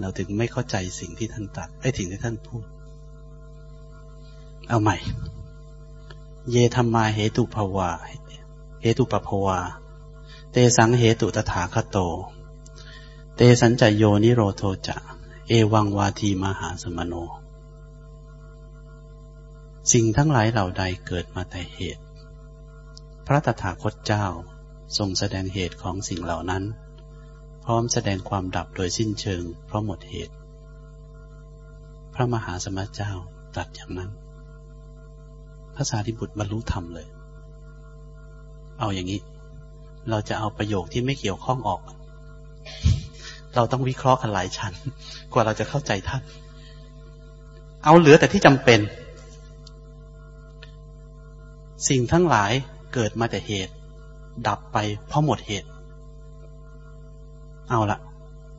เราถึงไม่เข้าใจสิ่งที่ท่านตัดไอ้สิ่งที่ท่านพูด เอาใหม่ เยธรรมาเหตุภาวาเหตุปภวา เตสังเหตุตถาคโต เตสัญจโยนิโรโทจะ เอวังวาทีมหาสมโน สิ่งทั้งหลายเหล่าใดเกิดมาแต่เหตุ พระตถาคตเจ้า ทรงแสดงเหตุของสิ่งเหล่านั้น พร้อมแสดงความดับโดยสิ้นเชิง เพราะหมดเหตุ พระมหาสมณเจ้าตรัสอย่างนั้น พระสารีบุตรบรรลุธรรมเลย เอาอย่างนี้ เราจะเอาประโยคที่ไม่เกี่ยวข้องออก เราต้องวิเคราะห์กันหลายชั้น กว่าเราจะเข้าใจท่าน เอาเหลือแต่ที่จำเป็น สิ่งทั้งหลายเกิดมาแต่เหตุ ดับไปเพราะหมดเหตุ เอาละ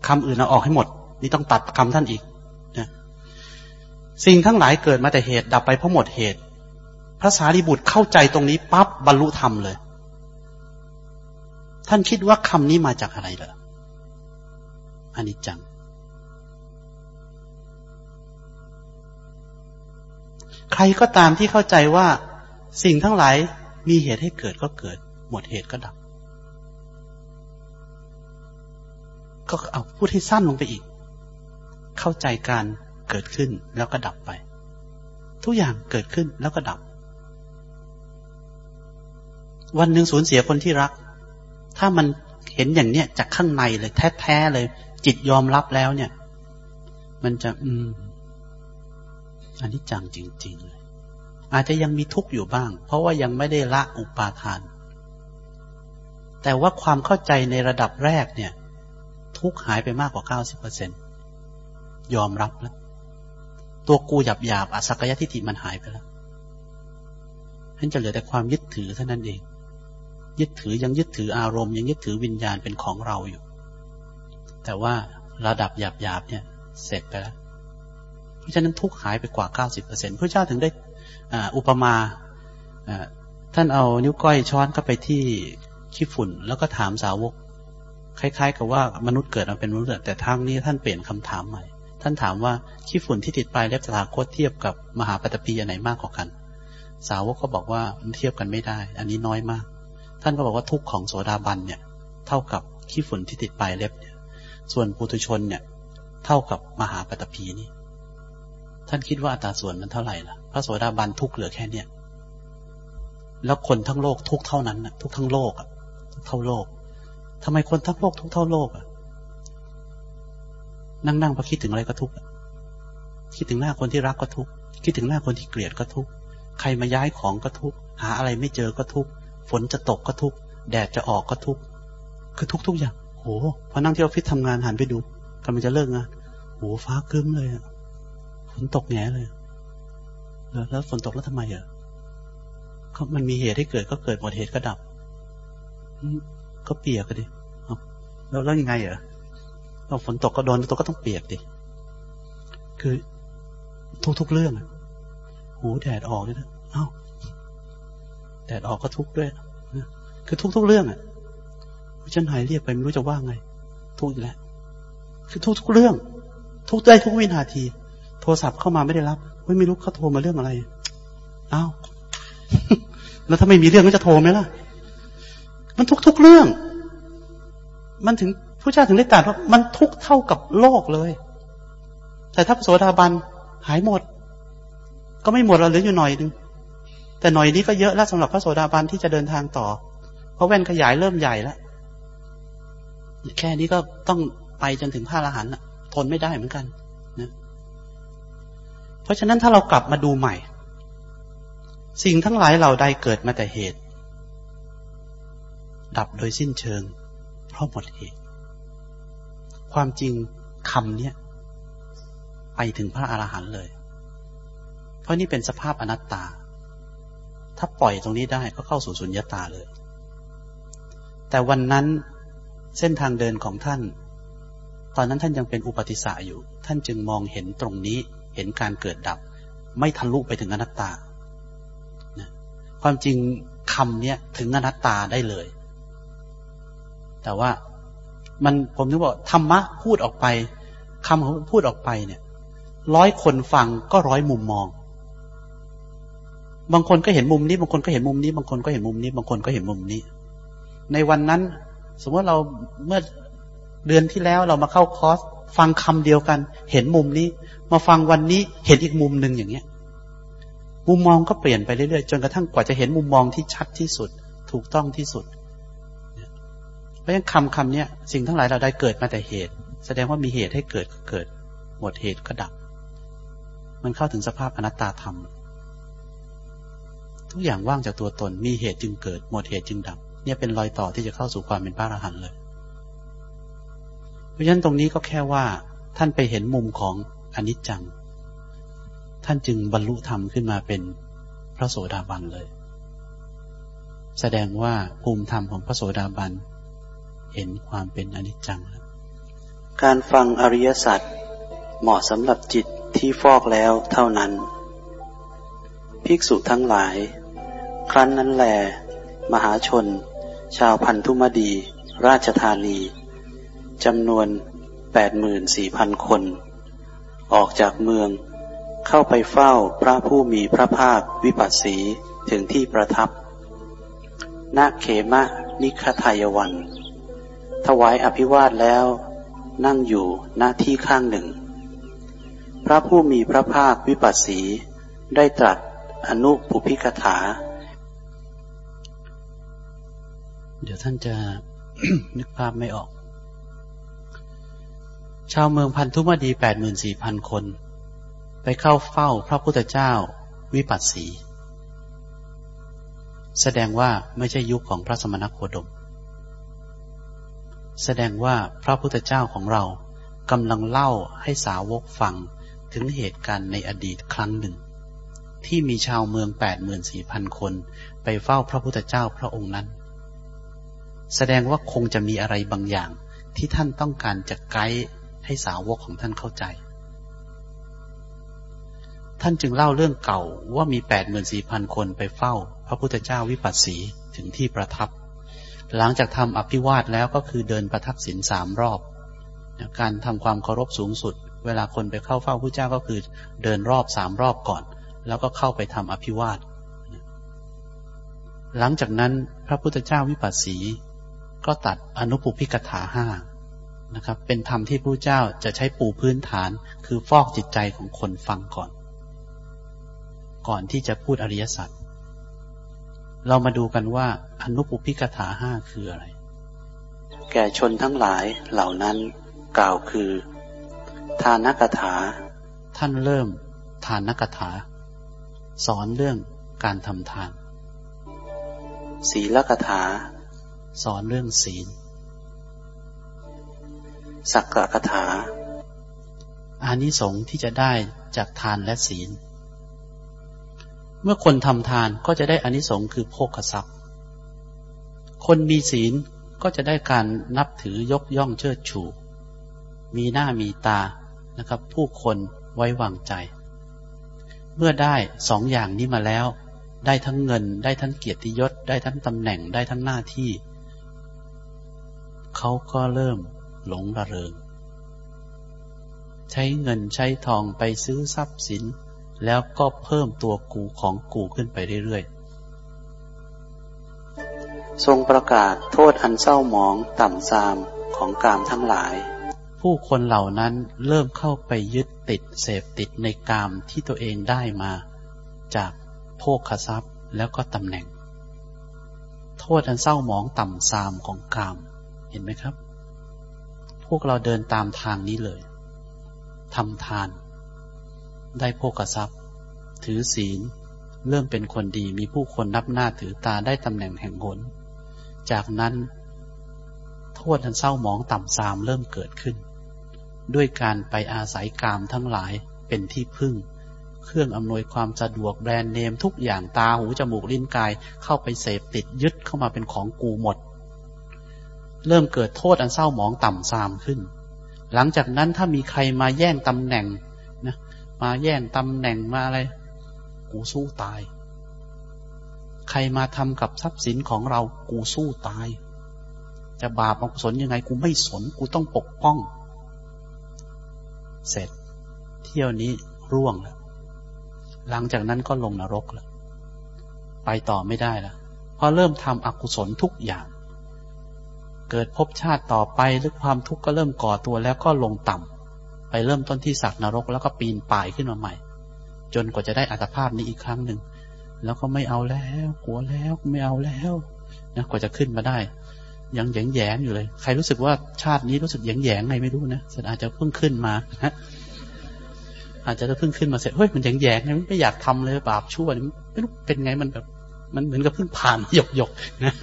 คำอื่นเอาออกให้หมด นี่ต้องตัดคำท่านอีกนะสิ่งทั้งหลายเกิดมาแต่เหตุ ดับไปเพราะหมดเหตุ พระสารีบุตรเข้าใจตรงนี้ปั๊บบรรลุธรรมเลย ท่านคิดว่าคำนี้มาจากอะไรเหรออนนี้จัง ใครก็ตามที่เข้าใจว่า สิ่งทั้งหลายมีเหตุให้เกิดก็เกิด หมดเหตุก็ดับ ก็เอาพูดให้สั้นลงไปอีก เข้าใจการเกิดขึ้นแล้วก็ดับไป ทุกอย่างเกิดขึ้นแล้วก็ดับ วันหนึ่งสูญเสียคนที่รัก ถ้ามันเห็นอย่างเนี้ยจากข้างในเลย แท้ๆเลย จิตยอมรับแล้วเนี่ย มันจะ อืมอันนี้จังจริง ๆ เลยอาจจะยังมีทุกข์อยู่บ้าง เพราะว่ายังไม่ได้ละอุปาทาน แต่ว่าความเข้าใจในระดับแรกเนี่ย ทุกหายไปมากกว่าเก้าสิบเปอร์เซ็นยอมรับแล้ว ตัวกูหยาบหยาบอสักยะทิฏฐิมันหายไปแล้วท่านจะเหลือแต่ความยึดถือเท่านั้นเอง ยึดถือยังยึดถืออารมณ์ยังยึดถือวิญญาณเป็นของเราอยู่ แต่ว่าระดับหยาบหยาบเนี่ยเสร็จไปแล้ว เพราะฉะนั้นทุกหายไปกว่าเก้าสิบเปอร์เซ็นพระเจ้าถึงได้อุปมาท่านเอานิ้วก้อยช้อนเข้าไปที่ ขี้ฝุ่น แล้วก็ถามสาวก คล้าย ๆ กับว่ามนุษย์เกิดมาเป็นมนุษย์แต่ทางนี้ท่านเปลี่ยนคำถามใหม่ ท่านถามว่าขี้ฝุ่นที่ติดปลายเล็บสถาคตเทียบกับมหาปฐพีอันไหนมากกว่ากัน สาวกก็บอกว่ามันเทียบกันไม่ได้ อันนี้น้อยมาก ท่านก็บอกว่าทุกข์ของโสดาบันเนี่ย เท่ากับขี้ฝุ่นที่ติดปลายเล็บเนี่ย ส่วนปุถุชนเนี่ย เท่ากับมหาปฐพีนี่ ท่านคิดว่าอัตราส่วนมันเท่าไหร่ล่ะ พระโสดาบันทุกข์เหลือแค่เนี้ยแล้วคนทั้งโลกทุกเท่านั้นนะทุกทั้งโลกอะ เท่าโลกทำไมคนทั้งโลกทุกเท่าโลกอะ นั่งนั่งพอคิดถึงอะไรก็ทุกข์คิดถึงหน้าคนที่รักก็ทุกข์คิดถึงหน้าคนที่เกลียดก็ทุกข์ใครมาย้ายของก็ทุกข์หาอะไรไม่เจอก็ทุกข์ฝนจะตกก็ทุกข์แดดจะออกก็ทุกข์คือทุกทุกอย่างโหพอนั่งที่ออฟฟิศทำงานหันไปดูกำลังจะเลิกงานโหฟ้าครึ้มเลยอะฝนตกแง่เลยแล้วฝนตกแล้วทำไมอะก็มันมีเหตุให้เกิดก็เกิดหมดเหตุก็ดับ ก็เปียกดิแล้วแล้วยังไงเหรอเราฝนตกก็โดนตัวก็ต้องเปียกดิ คือทุกๆเรื่องหูแดดออกเลยนะเอ้า แดดออกก็ทุกด้วยคือทุกๆเรื่องอะฉันหายเรียกไปไม่รู้จะว่าไง ทุกอีกแล้ว คือทุกๆเรื่อง ทุกได้ทุกวินาที โทรศัพท์เข้ามาไม่ได้รับไม่รู้เขาโทรมาเรื่องอะไรเอ้าแล้วถ้าไม่มีเรื่องก็จะโทรไหมล่ะ มันทุกๆเรื่อง มันถึงผู้เจ้าถึงได้ตรัสว่ามันทุกเท่ากับโลกเลย แต่ถ้าโสดาบันหายหมด ก็ไม่หมดเราเหลืออยู่หน่อยนึงแต่หน่อยนี้ก็เยอะแล้วสำหรับพระโสดาบันที่จะเดินทางต่อ เพราะแว่นขยายเริ่มใหญ่แล้วแค่นี้ก็ต้องไปจนถึงพระอรหันต์ทนไม่ได้เหมือนกันนะเพราะฉะนั้นถ้าเรากลับมาดูใหม่ สิ่งทั้งหลายเหล่าใดเกิดมาแต่เหตุ ดับโดยสิ้นเชิง เพราะหมดเหตุ ความจริงคำเนี้ยไปถึงพระอรหันต์เลย เพราะนี่เป็นสภาพอนัตตา ถ้าปล่อยตรงนี้ได้ก็เข้าสู่สุญญตาเลย แต่วันนั้นเส้นทางเดินของท่าน ตอนนั้นท่านยังเป็นอุปติสสะอยู่ ท่านจึงมองเห็นตรงนี้ เห็นการเกิดดับ ไม่ทะลุไปถึงอนัตตา ความจริงคำเนี้ยถึงอนัตตาได้เลย แต่ว่ามันผมนึกว่าธรรมะพูดออกไปคำของพูดออกไปเนี่ยร้อยคนฟังก็ร้อยมุมมอง บางคนก็เห็นมุมนี้ บางคนก็เห็นมุมนี้ บางคนก็เห็นมุมนี้ บางคนก็เห็นมุมนี้ ในวันนั้น สมมติเราเมื่อเดือนที่แล้วเรามาเข้าคอร์สฟังคำเดียวกัน เห็นมุมนี้ มาฟังวันนี้เห็นอีกมุมหนึ่งอย่างเงี้ย มุมมองก็เปลี่ยนไปเรื่อยๆจนกระทั่งกว่าจะเห็นมุมมองที่ชัดที่สุด ถูกต้องที่สุด เพราะฉะนั้นคำคำนี้สิ่งทั้งหลายเราได้เกิดมาแต่เหตุ แสดงว่ามีเหตุให้เกิดก็เกิด หมดเหตุก็ดับ มันเข้าถึงสภาพอนัตตาธรรม ทุกอย่างว่างจากตัวตน มีเหตุจึงเกิด หมดเหตุจึงดับ เนี่ยเป็นรอยต่อที่จะเข้าสู่ความเป็นพระอรหันต์เลย เพราะฉะนั้นตรงนี้ก็แค่ว่า ท่านไปเห็นมุมของอนิจจัง ท่านจึงบรรลุธรรมขึ้นมาเป็นพระโสดาบันเลย แสดงว่าภูมิธรรมของพระโสดาบัน เห็นความเป็นอนิจจังแล้วการฟังอริยสัจเหมาะสำหรับจิตที่ฟอกแล้วเท่านั้น ภิกษุทั้งหลาย ครั้นนั้นแหลมหาชน ชาวพันธุมดี ราชธานีจำนวนแปดหมื่นสี่พันคน ออกจากเมือง เข้าไปเฝ้าพระผู้มีพระภาควิปัสสีถึงที่ประทับนาเขมะนิคทายวัน ถวายอภิวาทแล้ว นั่งอยู่หน้าที่ข้างหนึ่ง พระผู้มีพระภาควิปัสสีได้ตรัสอนุปุพิกถา เดี๋ยวท่านจะนึกภาพไม่ออก ชาวเมืองพันธุมดีแปดหมื่นสี่พันคน ไปเข้าเฝ้าพระพุทธเจ้าวิปัสสี แสดงว่าไม่ใช่ยุคของพระสมณโคดม แสดงว่าพระพุทธเจ้าของเรากำลังเล่าให้สาวกฟังถึงเหตุการณ์ในอดีตครั้งหนึ่ง ที่มีชาวเมืองแปดหมื่นสี่พันคนไปเฝ้าพระพุทธเจ้าพระองค์นั้น แสดงว่าคงจะมีอะไรบางอย่างที่ท่านต้องการจะไกด์ให้สาวกของท่านเข้าใจ ท่านจึงเล่าเรื่องเก่าว่ามีแปดหมื่นสี่พันคนไปเฝ้า พระพุทธเจ้าวิปัสสีถึงที่ประทับ หลังจากทำอภิวาทแล้วก็คือเดินประทักษิณสามรอบ การทำความเคารพสูงสุด เวลาคนไปเข้าเฝ้าพระเจ้าก็คือเดินรอบสามรอบก่อน แล้วก็เข้าไปทำอภิวาท หลังจากนั้นพระพุทธเจ้าวิปัสสีก็ตัดอนุปุพิกถาห้านะครับ เป็นธรรมที่พระเจ้าจะใช้ปูพื้นฐาน คือฟอกจิตใจของคนฟังก่อน ก่อนที่จะพูดอริยสัจ เรามาดูกันว่าอนุปุพิกถาห้าคืออะไร แก่ชนทั้งหลายเหล่านั้นกล่าวคือ ทานกถา ท่านเริ่มทานกถา สอนเรื่องการทำทาน ศีลกถา สอนเรื่องศีล สักกะคถาอานิสงส์ที่จะได้จากทานและศีล เมื่อคนทำทานก็จะได้อานิสงส์คือโภคทรัพย์ คนมีศีลก็จะได้การนับถือยกย่องเชิดชู มีหน้ามีตานะครับ ผู้คนไว้วางใจ เมื่อได้สองอย่างนี้มาแล้ว ได้ทั้งเงิน ได้ทั้งเกียรติยศ ได้ทั้งตำแหน่งได้ทั้งหน้าที่ เขาก็เริ่มหลงระเริง ใช้เงินใช้ทองไปซื้อทรัพย์สิน แล้วก็เพิ่มตัวกูของกูขึ้นไปเรื่อยๆ ทรงประกาศโทษอันเศร้าหมองต่ำซามขของกามทั้งหลาย ผู้คนเหล่านั้นเริ่มเข้าไปยึดติดเสพติดในกามที่ตัวเองได้มา จากโภคทรัพย์แล้วก็ตำแหน่ง โทษอันเศร้าหมองต่ำซามของกาม เห็นไหมครับ พวกเราเดินตามทางนี้เลยทำทาน ได้โภคทรัพย์ ถือศีล เริ่มเป็นคนดีมีผู้คนนับหน้าถือตาได้ตำแหน่งแห่งหน จากนั้น โทษอันเศร้าหมองต่ำซามเริ่มเกิดขึ้น ด้วยการไปอาศัยกามทั้งหลายเป็นที่พึ่ง เครื่องอำนวยความสะดวกแบรนด์เนมทุกอย่างตาหูจมูกลิ้นกายเข้าไปเสพติดยึดเข้ามาเป็นของกูหมด เริ่มเกิดโทษอันเศร้าหมองต่ำซามขึ้นหลังจากนั้นถ้ามีใครมาแย่งตำแหน่ง มาแย่งตำแหน่งมาอะไรกูสู้ตาย ใครมาทำกับทรัพย์สินของเรากูสู้ตาย จะบาปอกุศลยังไงกูไม่สนกูต้องปกป้อง เสร็จ เที่ยวนี้ร่วงแล้วหลังจากนั้นก็ลงนรกแล้วไปต่อไม่ได้แล้วพราะเริ่มทำอกุศลทุกอย่าง เกิดพบชาติต่อไปหรือความทุกข์ก็เริ่มก่อตัวแล้วก็ลงต่ำ ไปเริ่มต้นที่สักนรก แล้วก็ปีนป่ายขึ้นมาใหม่ จนกว่าจะได้อัตภาพนี้อีกครั้งหนึ่ง แล้วก็ไม่เอาแล้ว กลัวแล้วไม่เอาแล้วนะกว่าจะขึ้นมาได้ ยังแยงแยงอยู่เลย ใครรู้สึกว่าชาตินี้รู้สึกแยงแยงไงไม่รู้นะอาจจะเพิ่งขึ้นมาฮะอาจจะเพิ่งขึ้นมาเสร็จเฮ้ยมันแยงแยงไงไม่อยากทำเลยบาปชั่วนี่ไม่รู้เป็นไงมันแบบมันเหมือนกับเพิ่งผ่านหยกหยกนะ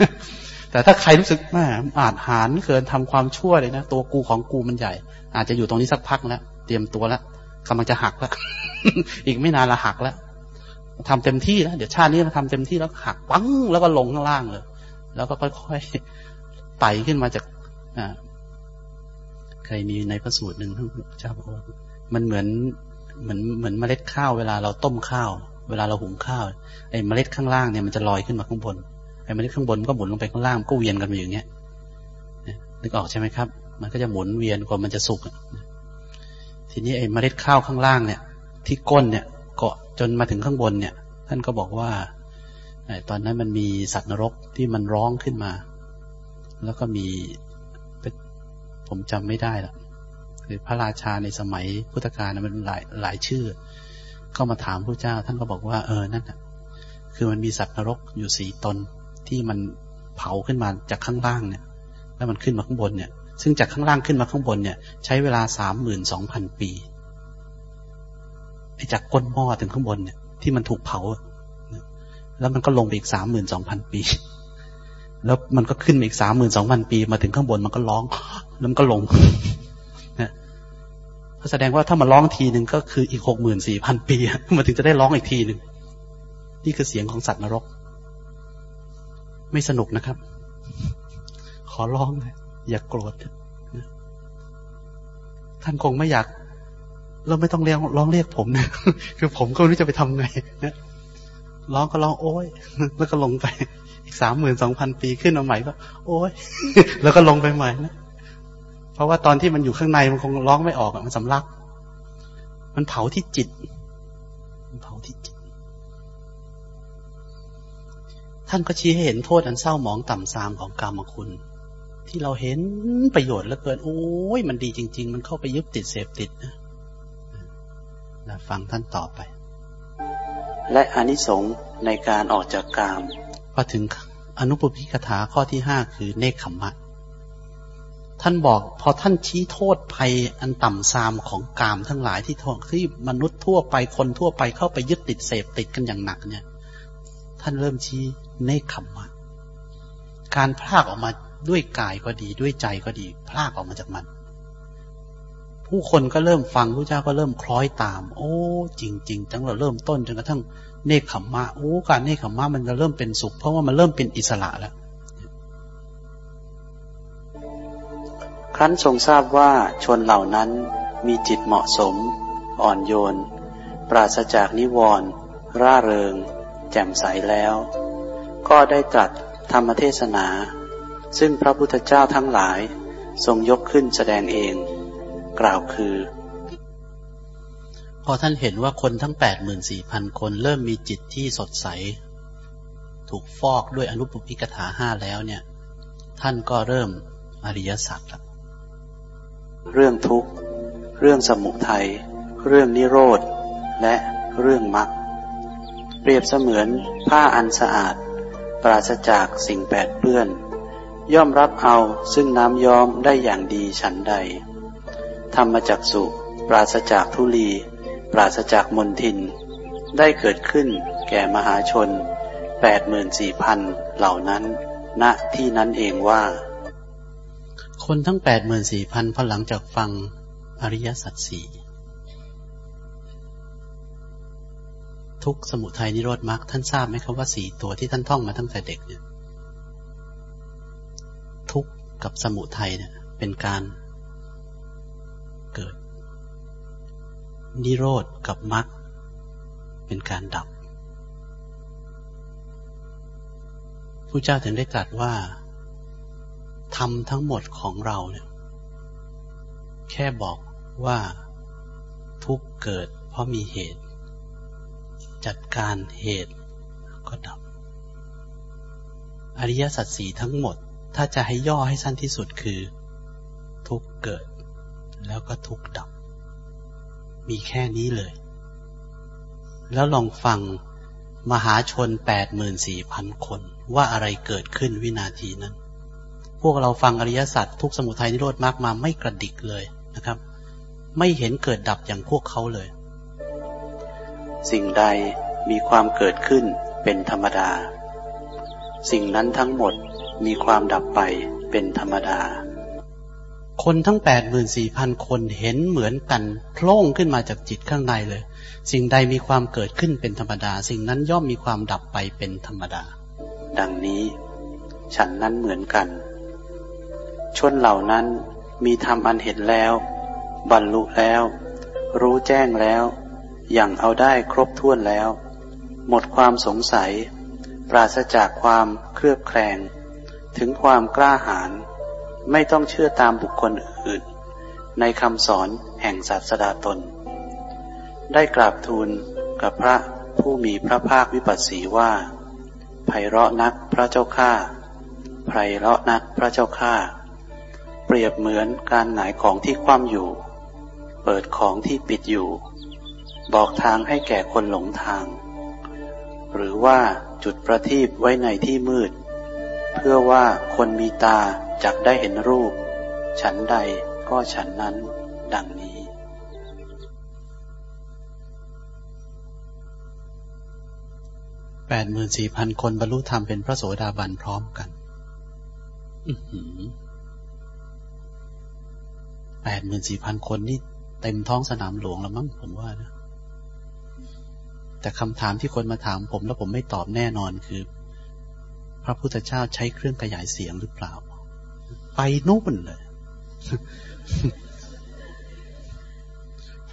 แต่ถ้าใครรู้สึกว่อาจหารเกินทำความชั่วเลยนะ ตัวกูของกูมันใหญ่ อาจจะอยู่ตรงนี้สักพักแล้ว เตรียมตัวแล้วกำลังจะหักแล้ว อีกไม่นานละหักแล้วทำเต็มที่แล้วเดี๋ยวชาตินี้เราทำเต็มที่แล้วหักปังแล้วก็ลงข้างล่างเลย แล้วก็ค่อยๆไต่ขึ้นมาจากอ่าเคยมีในพระสูตรหนึ่งท่านเจ้าบอกว่ามันเหมือนเหมือนเหมือนเมล็ดข้าวเวลาเราต้มข้าว เวลาเราหุงข้าวไอ้เมล็ดข้างล่างเนี่ยมันจะลอยขึ้นมาข้างบน ไอ้เมล็ดข้างบนก็หมุนลงไปข้างล่างก็เวียนกันมาอย่างเงี้ยนึกออกใช่ไหมครับ มันก็จะหมุนเวียนกว่ามันจะสุกทีนี้ไอ้เมล็ดข้าวข้างล่างเนี่ย ที่ก้นเนี่ยเกาะจนมาถึงข้างบนเนี่ย ท่านก็บอกว่าตอนนั้นมันมีสัตว์นรกที่มันร้องขึ้นมา แล้วก็มีผมจำไม่ได้ละคือพระราชาในสมัยพุทธกาลมันหลายหลายชื่อก็มาถามพระเจ้า ท่านก็บอกว่า เออนั่นนะคือมันมีสัตว์นรกอยู่สี่ตน ที่มันเผาขึ้นมาจากข้างล่างเนี่ย แล้วมันขึ้นมาข้างบนเนี่ย ซึ่งจากข้างล่างขึ้นมาข้างบนเนี่ย ใช้เวลาสามหมื่นสองพันปีไอ้จากก้นหม้อถึงข้างบนเนี่ยที่มันถูกเผา แล้วมันก็ลงไปอีกสามหมื่นสองพันปี แล้วมันก็ขึ้นอีกสามหมื่นสองพันปี มาถึงข้างบนมันก็ร้อง แล้วมันก็ลงนะแสดงว่าถ้ามันร้องทีหนึ่งก็คืออีกหกหมื่นสี่พันปี มันถึงจะได้ร้องอีกทีหนึ่งนี่คือเสียงของสัตว์นรก ไม่สนุกนะครับ ขอร้องเลยอย่ากโกรธท่านคงไม่อยาก เราไม่ต้องเรียกร้องเรียกผมนะคือผมก็ไม่รู้จะไปทำไงนะร้องก็ร้องโอ้ยแล้วก็ลงไปอีกสามหมื่นสองพันปีขึ้นมาใหม่ก็โอ้ยแล้วก็ลงไปใหม่นะเพราะว่าตอนที่มันอยู่ข้างในมันคงร้องไม่ออกมันสำลัก มันเผาที่จิต ท่านก็ชี้ให้เห็นโทษอันเศร้าหมองต่ำซามของกรรมคุณ ที่เราเห็นประโยชน์แล้วเกิน โอ้ยมันดีจริง ๆ มันเข้าไปยึดติดเสพติดนะนะฟังท่านต่อไป และอนิสงส์ในการออกจากกามพอถึงอนุปปิกถาข้อที่ห้าคือเนคขมมะ ท่านบอกพอท่านชี้โทษภัยอันต่ำซามของกามทั้งหลายที่ที่มนุษย์ทั่วไปคนทั่วไปเข้าไปยึดติดเสพติดกันอย่างหนักเนี่ย ท่านเริ่มชี้ เนคขมมะ การพลากออกมาด้วยกายก็ดีด้วยใจก็ดี พลากออกมาจากมัน ผู้คนก็เริ่มฟังพระเจ้าก็เริ่มคล้อยตาม โอ้ จริง ๆ ตั้งแต่เริ่มต้นจนกระทั่งเนคขมมะโอ้การเนคขมมะมันจะเริ่มเป็นสุข เพราะว่ามันเริ่มเป็นอิสระแล้วครั้นทรงทราบว่าชนเหล่านั้นมีจิตเหมาะสม อ่อนโยน ปราศจากนิวรณ์ร่าเริง แจ่มใสแล้ว ก็ได้ตรัสธรรมเทศนา ซึ่งพระพุทธเจ้าทั้งหลายทรงยกขึ้นแสดงเอง กล่าวคือ พอท่านเห็นว่าคนทั้งแปดหมื่นสี่พันคนเริ่มมีจิตที่สดใส ถูกฟอกด้วยอนุปปิกถาห้าแล้วเนี่ย ท่านก็เริ่มอริยสัจละเรื่องทุกข์ เรื่องสมุทัย เรื่องนิโรธ และเรื่องมรรค เปรียบเสมือนผ้าอันสะอาด ปราศจากสิ่งแปดเปื้อน ย่อมรับเอาซึ่งน้ำย้อมได้อย่างดีฉันใด ธรรมจักสุปราศจากทุลี ปราศจากมนทิน ได้เกิดขึ้นแก่มหาชนแปดหมื่นสี่พันเหล่านั้น ณที่นั้นเองว่า คนทั้งแปดหมื่นสี่พันพอหลังจากฟังอริยสัจสี่ ทุกสมุทัยนิโรธมรรคท่านทราบไหมครับว่าสี่ตัวที่ท่านท่องมาตั้งแต่เด็กเนี่ยทุกกับสมุทัยเนี่ยเป็นการเกิด นิโรธกับมรรคเป็นการดับผู้เจ้าถึงได้ตรัสว่าทำทั้งหมดของเราเนี่ยแค่บอกว่าทุกเกิดเพราะมีเหตุ จัดการเหตุก็ดับ อริยสัจสี่ทั้งหมด ถ้าจะให้ย่อให้สั้นที่สุดคือ ทุกเกิด แล้วก็ทุกดับ มีแค่นี้เลย แล้วลองฟังมหาชนแปดหมื่นสี่พันคน ว่าอะไรเกิดขึ้นวินาทีนั้น พวกเราฟังอริยสัจทุกสมุทัยนิโรธมากมาไม่กระดิกเลยนะครับ ไม่เห็นเกิดดับอย่างพวกเขาเลย สิ่งใดมีความเกิดขึ้นเป็นธรรมดา สิ่งนั้นทั้งหมดมีความดับไปเป็นธรรมดา คนทั้งแปดหมื่นสี่พันคนเห็นเหมือนกันโพล่งขึ้นมาจากจิตข้างในเลย สิ่งใดมีความเกิดขึ้นเป็นธรรมดา สิ่งนั้นย่อมมีความดับไปเป็นธรรมดา ดังนี้ ฉันนั้นเหมือนกัน ชนเหล่านั้นมีธรรมอันเห็นแล้ว บรรลุแล้ว รู้แจ้งแล้ว อย่างเอาได้ครบถ้วนแล้ว หมดความสงสัย ปราศจากความเครือบแคลง ถึงความกล้าหาญไม่ต้องเชื่อตามบุคคลอื่น ในคำสอนแห่งศาสดาตน ได้กราบทูลกับพระผู้มีพระภาควิปัสสีว่าไพเราะนักพระเจ้าข้าไพเราะนักพระเจ้าข้าเปรียบเหมือนการหงายของที่คว่ำอยู่ เปิดของที่ปิดอยู่ บอกทางให้แก่คนหลงทาง หรือว่าจุดประทีปไว้ในที่มืด เพื่อว่าคนมีตาจักได้เห็นรูป ฉันใดก็ฉันนั้น ดังนี้ แปดหมื่นสี่พันคนบรรลุธรรมเป็นพระโสดาบันพร้อมกันแปดหมื่นสี่พันคนนี่เต็มท้องสนามหลวงแล้วมั้งผมว่านะ แต่คำถามที่คนมาถามผมแล้วผมไม่ตอบแน่นอนคือ พระพุทธเจ้าใช้เครื่องขยายเสียงหรือเปล่า ไปนู่นเลย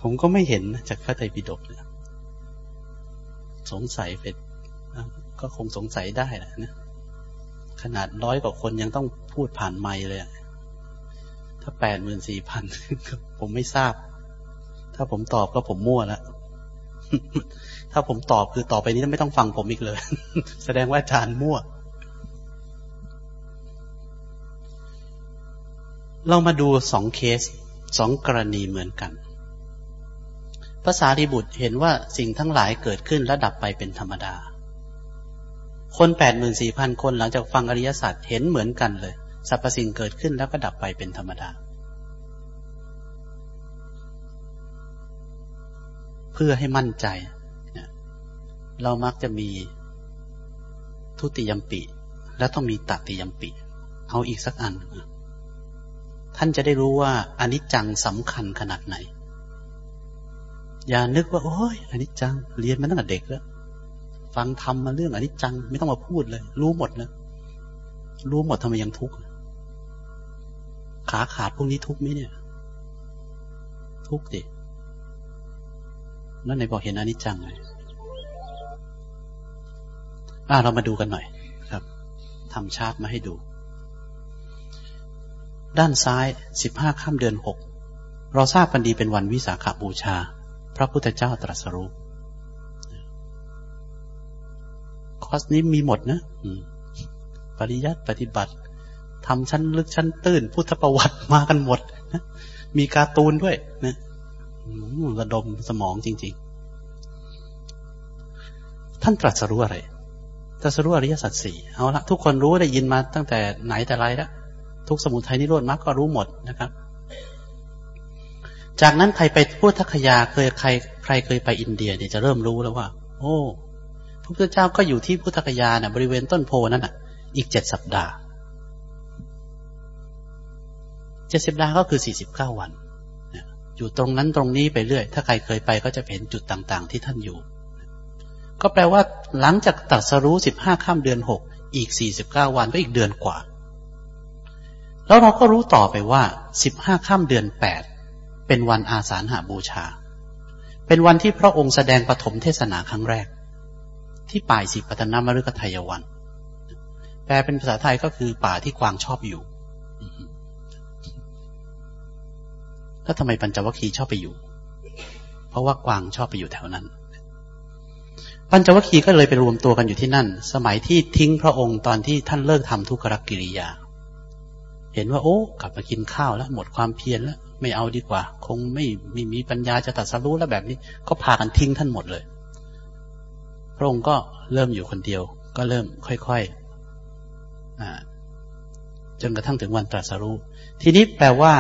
ผมก็ไม่เห็นจากพระไตรปิฎกเนี่ยสงสัยเป็นก็คงสงสัยได้แหละนะขนาดร้อยกว่าคนยังต้องพูดผ่านไมค์เลยถ้าแปดหมื่นสี่พันผมไม่ทราบ ถ้าผมตอบก็ผมมั่วแล้ว ถ้าผมตอบคือต่อไปนี้ไม่ต้องฟังผมอีกเลย แสดงว่าอาจารย์มั่ว เรามาดูสองเคสสองกรณีเหมือนกันภาษาดิบุตรเห็นว่าสิ่งทั้งหลายเกิดขึ้นและดับไปเป็นธรรมดา คนแปดหมื่นสี่พันคนหลังจากฟังอริยสัจเห็นเหมือนกันเลยสรรพสิ่งเกิดขึ้นแล้วก็ดับไปเป็นธรรมดา เพื่อให้มั่นใจ เรามักจะมีทุติยมปีแล้วต้องมีตติยมปีเอาอีกสักอัน ท่านจะได้รู้ว่าอนิจจังสำคัญขนาดไหน อย่านึกว่า โอ้ยอนิจจัง เรียนมาตั้งแต่เด็กแล้ว ฟังทำมาเรื่องอนิจจัง ไม่ต้องมาพูดเลย รู้หมดแล้วรู้หมดทำไมยังทุกข์ขาขาดพวกนี้ทุกข์ไหมเนี่ย ทุกข์ดินั่นไหนบอกเห็นอนิจจังเลย เรามาดูกันหน่อยครับทำชาร์ตมาให้ดู ด้านซ้ายสิบห้าข้ามเดือนหกเราทราบกันดีเป็นวันวิสาขาบูชา พระพุทธเจ้าตรัสรู้คอร์สนี้มีหมดนะปริยัติปฏิบัติทำชั้นลึกชั้นตื้น พุทธประวัติมากันหมดนะมีการ์ตูนด้วยนะระดมสมองจริง ๆ ท่านตรัสรู้อะไร ตรัสรู้อริยสัจสี่เอาละทุกคนรู้ได้ยินมาตั้งแต่ไหนแต่ไรแล้วทุกสมุทัยนิโรธมรรคก็รู้หมดนะครับ จากนั้นใครไปพุทธคยาเคยใคร ใครเคยไปอินเดียเนี่ยจะเริ่มรู้แล้วว่า โอ้พระพุทธเจ้าก็อยู่ที่พุทธคยาเนี่ยบริเวณต้นโพนั่นน่ะ อีกเจ็ดสัปดาห์เจ็ดสิบดาห์ก็คือสี่สิบเก้าวันอยู่ตรงนั้นตรงนี้ไปเรื่อย ถ้าใครเคยไปก็จะเห็นจุดต่าง ๆ ที่ท่านอยู่ ก็แปลว่าหลังจากตัดสรู้สิบห้าข้ามเดือนหกอีกสี่สิบเก้าวันก็อีกเดือนกว่า แล้วเราก็รู้ต่อไปว่าสิบห้าข้ามเดือนแปดเป็นวันอาสาฬหาบูชา เป็นวันที่พระองค์แสดงปฐมเทศนาครั้งแรก ที่ป่ายสิปัตนามฤกทายวัน แปลเป็นภาษาไทยก็คือป่าที่กวางชอบอยู่แล้วทำไมปัญจวัคคีย์ชอบไปอยู่ เพราะว่ากวางชอบไปอยู่แถวนั้น ปัญจวัคคีย์ก็เลยไปรวมตัวกันอยู่ที่นั่น สมัยที่ทิ้งพระองค์ตอนที่ท่านเลิกทำทุกขกิริยา เห็นว่าโอ้ กลับมากินข้าวแล้ว หมดความเพียรแล้ว ไม่เอาดีกว่า คงไม่ไม่มีปัญญาจะตัดสรู้แล้วแบบนี้ ก็พากันทิ้งท่านหมดเลย พระองค์ก็เริ่มอยู่คนเดียว ก็เริ่มค่อยๆจนกระทั่งถึงวันตรัสรู้ ทีนี้แปลว่า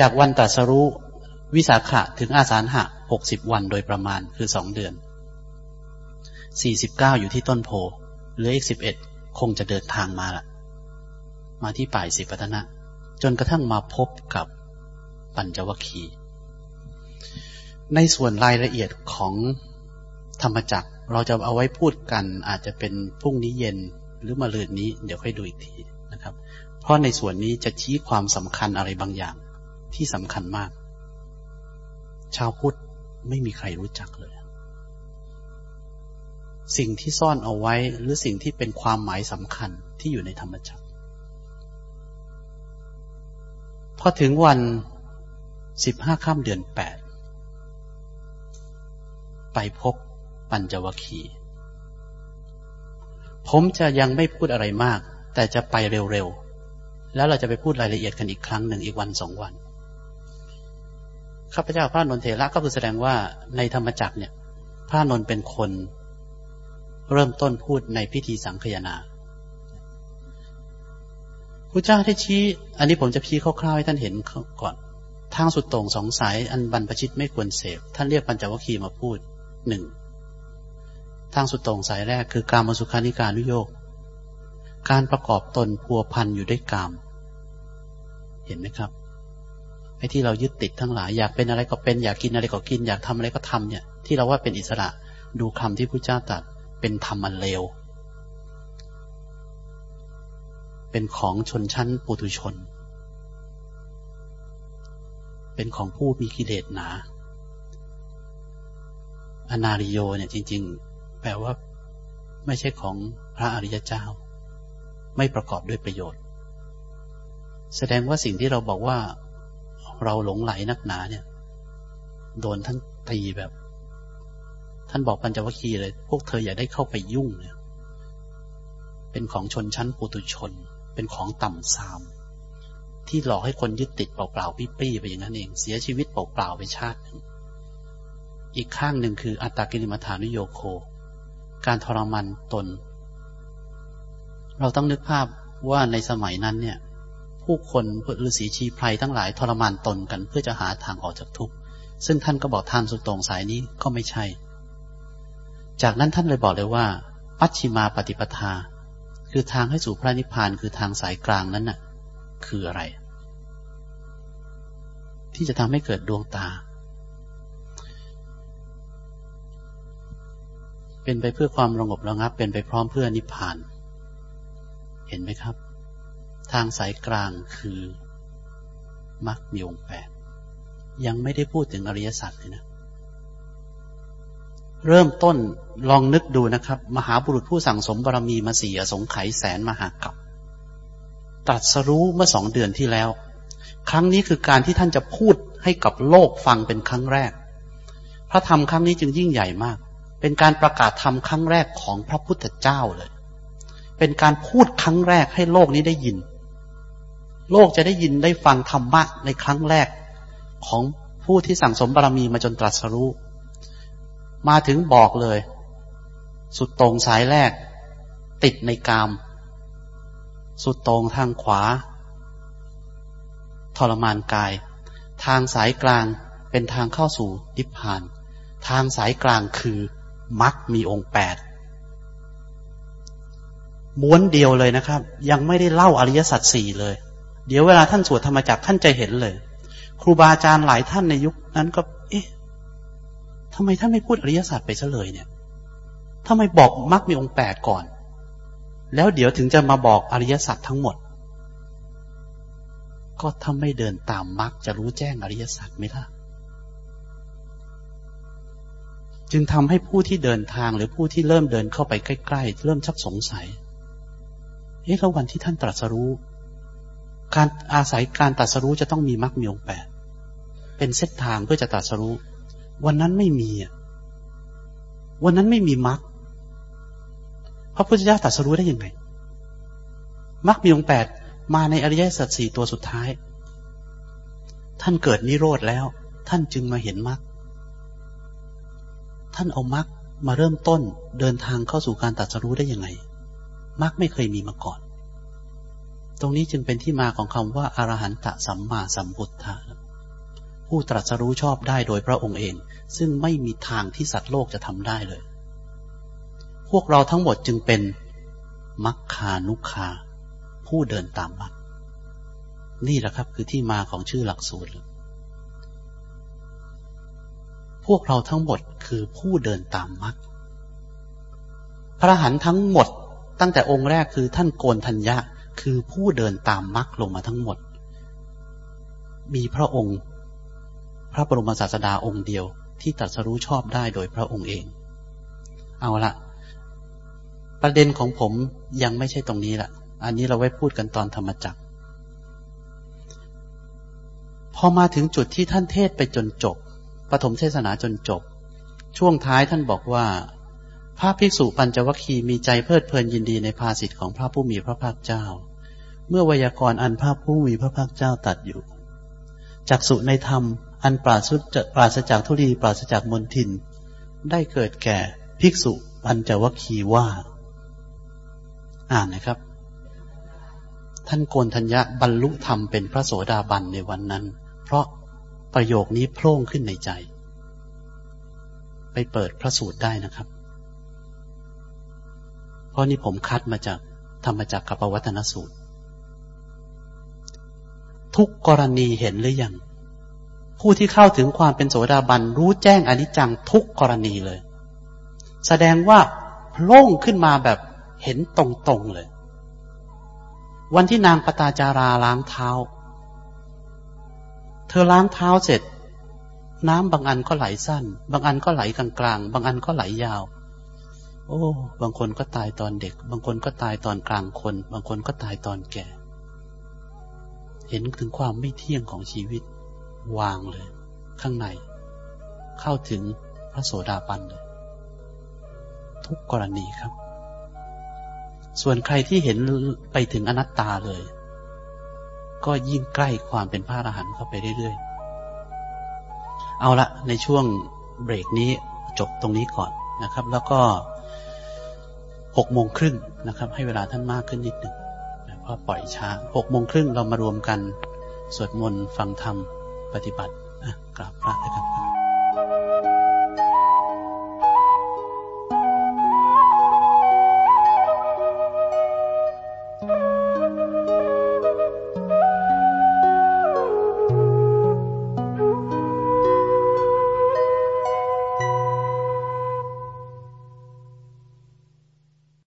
จากวันตรัสรู้วิสาขะถึงอาสาหะหกสิบวันโดยประมาณคือสองเดือน สี่สิบเก้าอยู่ที่ต้นโพเหลืออีกสิบเอ็ดคงจะเดินทางมาละมาที่ป่ายสิปัตนะ จนกระทั่งมาพบกับปัญจวัคคีย์ในส่วนรายละเอียดของธรรมจักรเราจะเอาไว้พูดกันอาจจะเป็นพรุ่งนี้เย็นหรือมาลืนนี้ เดี๋ยวค่อยดูอีกทีนะครับ เพราะในส่วนนี้จะชี้ความสำคัญอะไรบางอย่างที่สำคัญมาก ชาวพุทธไม่มีใครรู้จักเลย สิ่งที่ซ่อนเอาไว้หรือสิ่งที่เป็นความหมายสำคัญที่อยู่ในธรรมจักรพอถึงวันสิบห้าค่ำเดือนแปดไปพบปัญจวคีผมจะยังไม่พูดอะไรมาก แต่จะไปเร็วๆ แล้วเราจะไปพูดรายละเอียดกันอีกครั้งหนึ่งอีกวันสองวัน ข้าพเจ้าพระนนเทระก็คือแสดงว่าในธรรมจักรเนี่ยพระนนเป็นคน เริ่มต้นพูดในพิธีสังคยนาพระเจ้าที่ชี้ อันนี้ผมจะชี้คร่าวๆให้ท่านเห็นก่อน ทางสุดตรงสองสาย อันบรรพชิตไม่ควรเสพ ท่านเรียกปัญจวัคคีย์มาพูดหนึ่งทางสุดตรงสายแรกคือการมสุขานิการุโยกการประกอบตนพัวพันอยู่ด้วยกาม เห็นไหมครับไอ้ที่เรายึดติดทั้งหลายอยากเป็นอะไรก็เป็นอยากกินอะไรก็กิน อยากทำอะไรก็ทำเนี่ย ที่เราว่าเป็นอิสระดูคำที่พระเจ้าตรัส เป็นธรรมอันเลว เป็นของชนชั้นปุถุชน เป็นของผู้มีกิเลสหนา อนาริโยเนี่ยจริง ๆ แปลว่าไม่ใช่ของพระอริยเจ้า ไม่ประกอบด้วยประโยชน์ แสดงว่าสิ่งที่เราบอกว่าเราหลงไหลนักหนาเนี่ย โดนท่านตีแบบ ท่านบอกปัญจวัคคีย์เลย พวกเธออย่าได้เข้าไปยุ่งเนี่ยเป็นของชนชั้นปุตุชน เป็นของต่ำซาม ที่หลอกให้คนยึดติดเปล่าๆปี้ๆไปอย่างนั้นเอง เสียชีวิตเปล่าๆไปชาติหนึ่งอีกข้างหนึ่งคืออัตตากิริมัฐานุโยโค การทรมานตน เราต้องนึกภาพว่าในสมัยนั้นเนี่ย ผู้คนฤาษีชีไพรทั้งหลายทรมานตนกันเพื่อจะหาทางออกจากทุกข์ ซึ่งท่านก็บอกทางสุดตรงสายนี้ก็ไม่ใช่ จากนั้นท่านเลยบอกเลยว่า ปัจฉิมาปฏิปทา คือทางให้สู่พระนิพพานคือทางสายกลางนั้นน่ะ คืออะไร ที่จะทำให้เกิดดวงตา เป็นไปเพื่อความระงบระงับ เป็นไปพร้อมเพื่อนิพพาน เห็นไหมครับ ทางสายกลางคือมรรคมีองค์แปดยังไม่ได้พูดถึงอริยสัจเลยนะ เริ่มต้นลองนึกดูนะครับ มหาบุรุษผู้สั่งสมบารมีมาสี่อสงไขยแสนมหากับตรัสรู้เมื่อสองเดือนที่แล้ว ครั้งนี้คือการที่ท่านจะพูดให้กับโลกฟังเป็นครั้งแรก พระธรรมครั้งนี้จึงยิ่งใหญ่มาก เป็นการประกาศธรรมครั้งแรกของพระพุทธเจ้าเลย เป็นการพูดครั้งแรกให้โลกนี้ได้ยิน โลกจะได้ยินได้ฟังธรรมะในครั้งแรกของผู้ที่สั่งสมบารมีมาจนตรัสรู้ มาถึงบอกเลย สุดตรงสายแรก ติดในกาม สุดตรงทางขวา ทรมานกาย ทางสายกลางเป็นทางเข้าสู่นิพพาน ทางสายกลางคือมรรคมีองค์แปดม้วนเดียวเลยนะครับ ยังไม่ได้เล่าอริยสัจสี่เลย เดี๋ยวเวลาท่านสวดธรรมจักท่านจะเห็นเลย ครูบาอาจารย์หลายท่านในยุคนั้นก็ ทำไมท่านไม่พูดอริยสัจไปซะเลยเนี่ยทำไมบอกมรรคมีองค์แปดก่อน แล้วเดี๋ยวถึงจะมาบอกอริยสัจทั้งหมด ก็ถ้าไม่เดินตามมรรคจะรู้แจ้งอริยสัจไหมล่ะ จึงทำให้ผู้ที่เดินทางหรือผู้ที่เริ่มเดินเข้าไปใกล้ๆ เริ่มชักสงสัย เอ๊ะแล้ววันที่ท่านตรัสรู้ การอาศัยการตรัสรู้จะต้องมีมรรคมีองค์แปด เป็นเส้นทางเพื่อจะตรัสรู้ วันนั้นไม่มีอะวันนั้นไม่มีมรรคพระพุทธเจ้าตรัสรู้ได้ยังไงมรรคมีองค์แปดมาในอริยสัจสี่ตัวสุดท้าย ท่านเกิดนิโรธแล้ว ท่านจึงมาเห็นมรรคท่านเอามรรคมาเริ่มต้นเดินทางเข้าสู่การตัดสรู้ได้ยังไงมรรคไม่เคยมีมาก่อน ตรงนี้จึงเป็นที่มาของคำว่าอารหันตสัมมาสัมพุทธะ ผู้ตรัสรู้ชอบได้โดยพระองค์เอง ซึ่งไม่มีทางที่สัตว์โลกจะทำได้เลย พวกเราทั้งหมดจึงเป็นมัคคานุคา ผู้เดินตามมรรคนี่แหละครับคือที่มาของชื่อหลักสูตร พวกเราทั้งหมดคือผู้เดินตามมรรคพระหันทั้งหมด ตั้งแต่องค์แรกคือท่านโกนทัญญะ คือผู้เดินตามมรรคลงมาทั้งหมด มีพระองค์ ระบรมศาสดาองค์เดียวที่ตรัสรู้ชอบได้โดยพระองค์เอง เอาละประเด็นของผมยังไม่ใช่ตรงนี้ละอันนี้เราไว้พูดกันตอนธรรมจักร พอมาถึงจุดที่ท่านเทศไปจนจบปฐมเทศนาจนจบ ช่วงท้ายท่านบอกว่า พระภิกษุปัญจวัคคีมีใจเพลิดเพลินยินดีในภาสิทธิ์ของพระผู้มีพระภาคเจ้า เมื่อวยากรณ์อันพระผู้มีพระภาคเจ้าตัดอยู่จักสุในธรรม อันปราศปราศจากทุลีปราศจากมนทิน ได้เกิดแก่ภิกษุปัญจวัคคีว่า อ่านนะครับ ท่านโกนทัญญะบรรลุธรรมเป็นพระโสดาบันในวันนั้น เพราะประโยคนี้โพล่งขึ้นในใจ ไปเปิดพระสูตรได้นะครับ เพราะนี่ผมคัดมาจากธรรมจักรกับวัฒนสูตร ทุกกรณีเห็นหรือยัง ผู้ที่เข้าถึงความเป็นโสดาบันรู้แจ้งอนิจจังทุกกรณีเลย แสดงว่าโล่งขึ้นมาแบบเห็นตรงๆเลย วันที่นางปตาจาราล้างเท้า เธอล้างเท้าเสร็จ น้ำบางอันก็ไหลสั้น บางอันก็ไหลกลางๆ บางอันก็ไหลยาว โอ้ บางคนก็ตายตอนเด็ก บางคนก็ตายตอนกลางคน บางคนก็ตายตอนแก่ เห็นถึงความไม่เที่ยงของชีวิต วางเลย ข้างใน เข้าถึงพระโสดาบันเลย ทุกกรณีครับ ส่วนใครที่เห็นไปถึงอนัตตาเลย ก็ยิ่งใกล้ความเป็นพระอรหันต์เข้าไปเรื่อยๆ เอาละในช่วงเบรกนี้จบตรงนี้ก่อนนะครับ แล้วก็หกโมงครึ่งนะครับ ให้เวลาท่านมากขึ้นนิดหนึ่งเพราะปล่อยช้าหกโมงครึ่งเรามารวมกัน สวดมนต์ฟังธรรม ปฏิบัติกราบพระนะครับ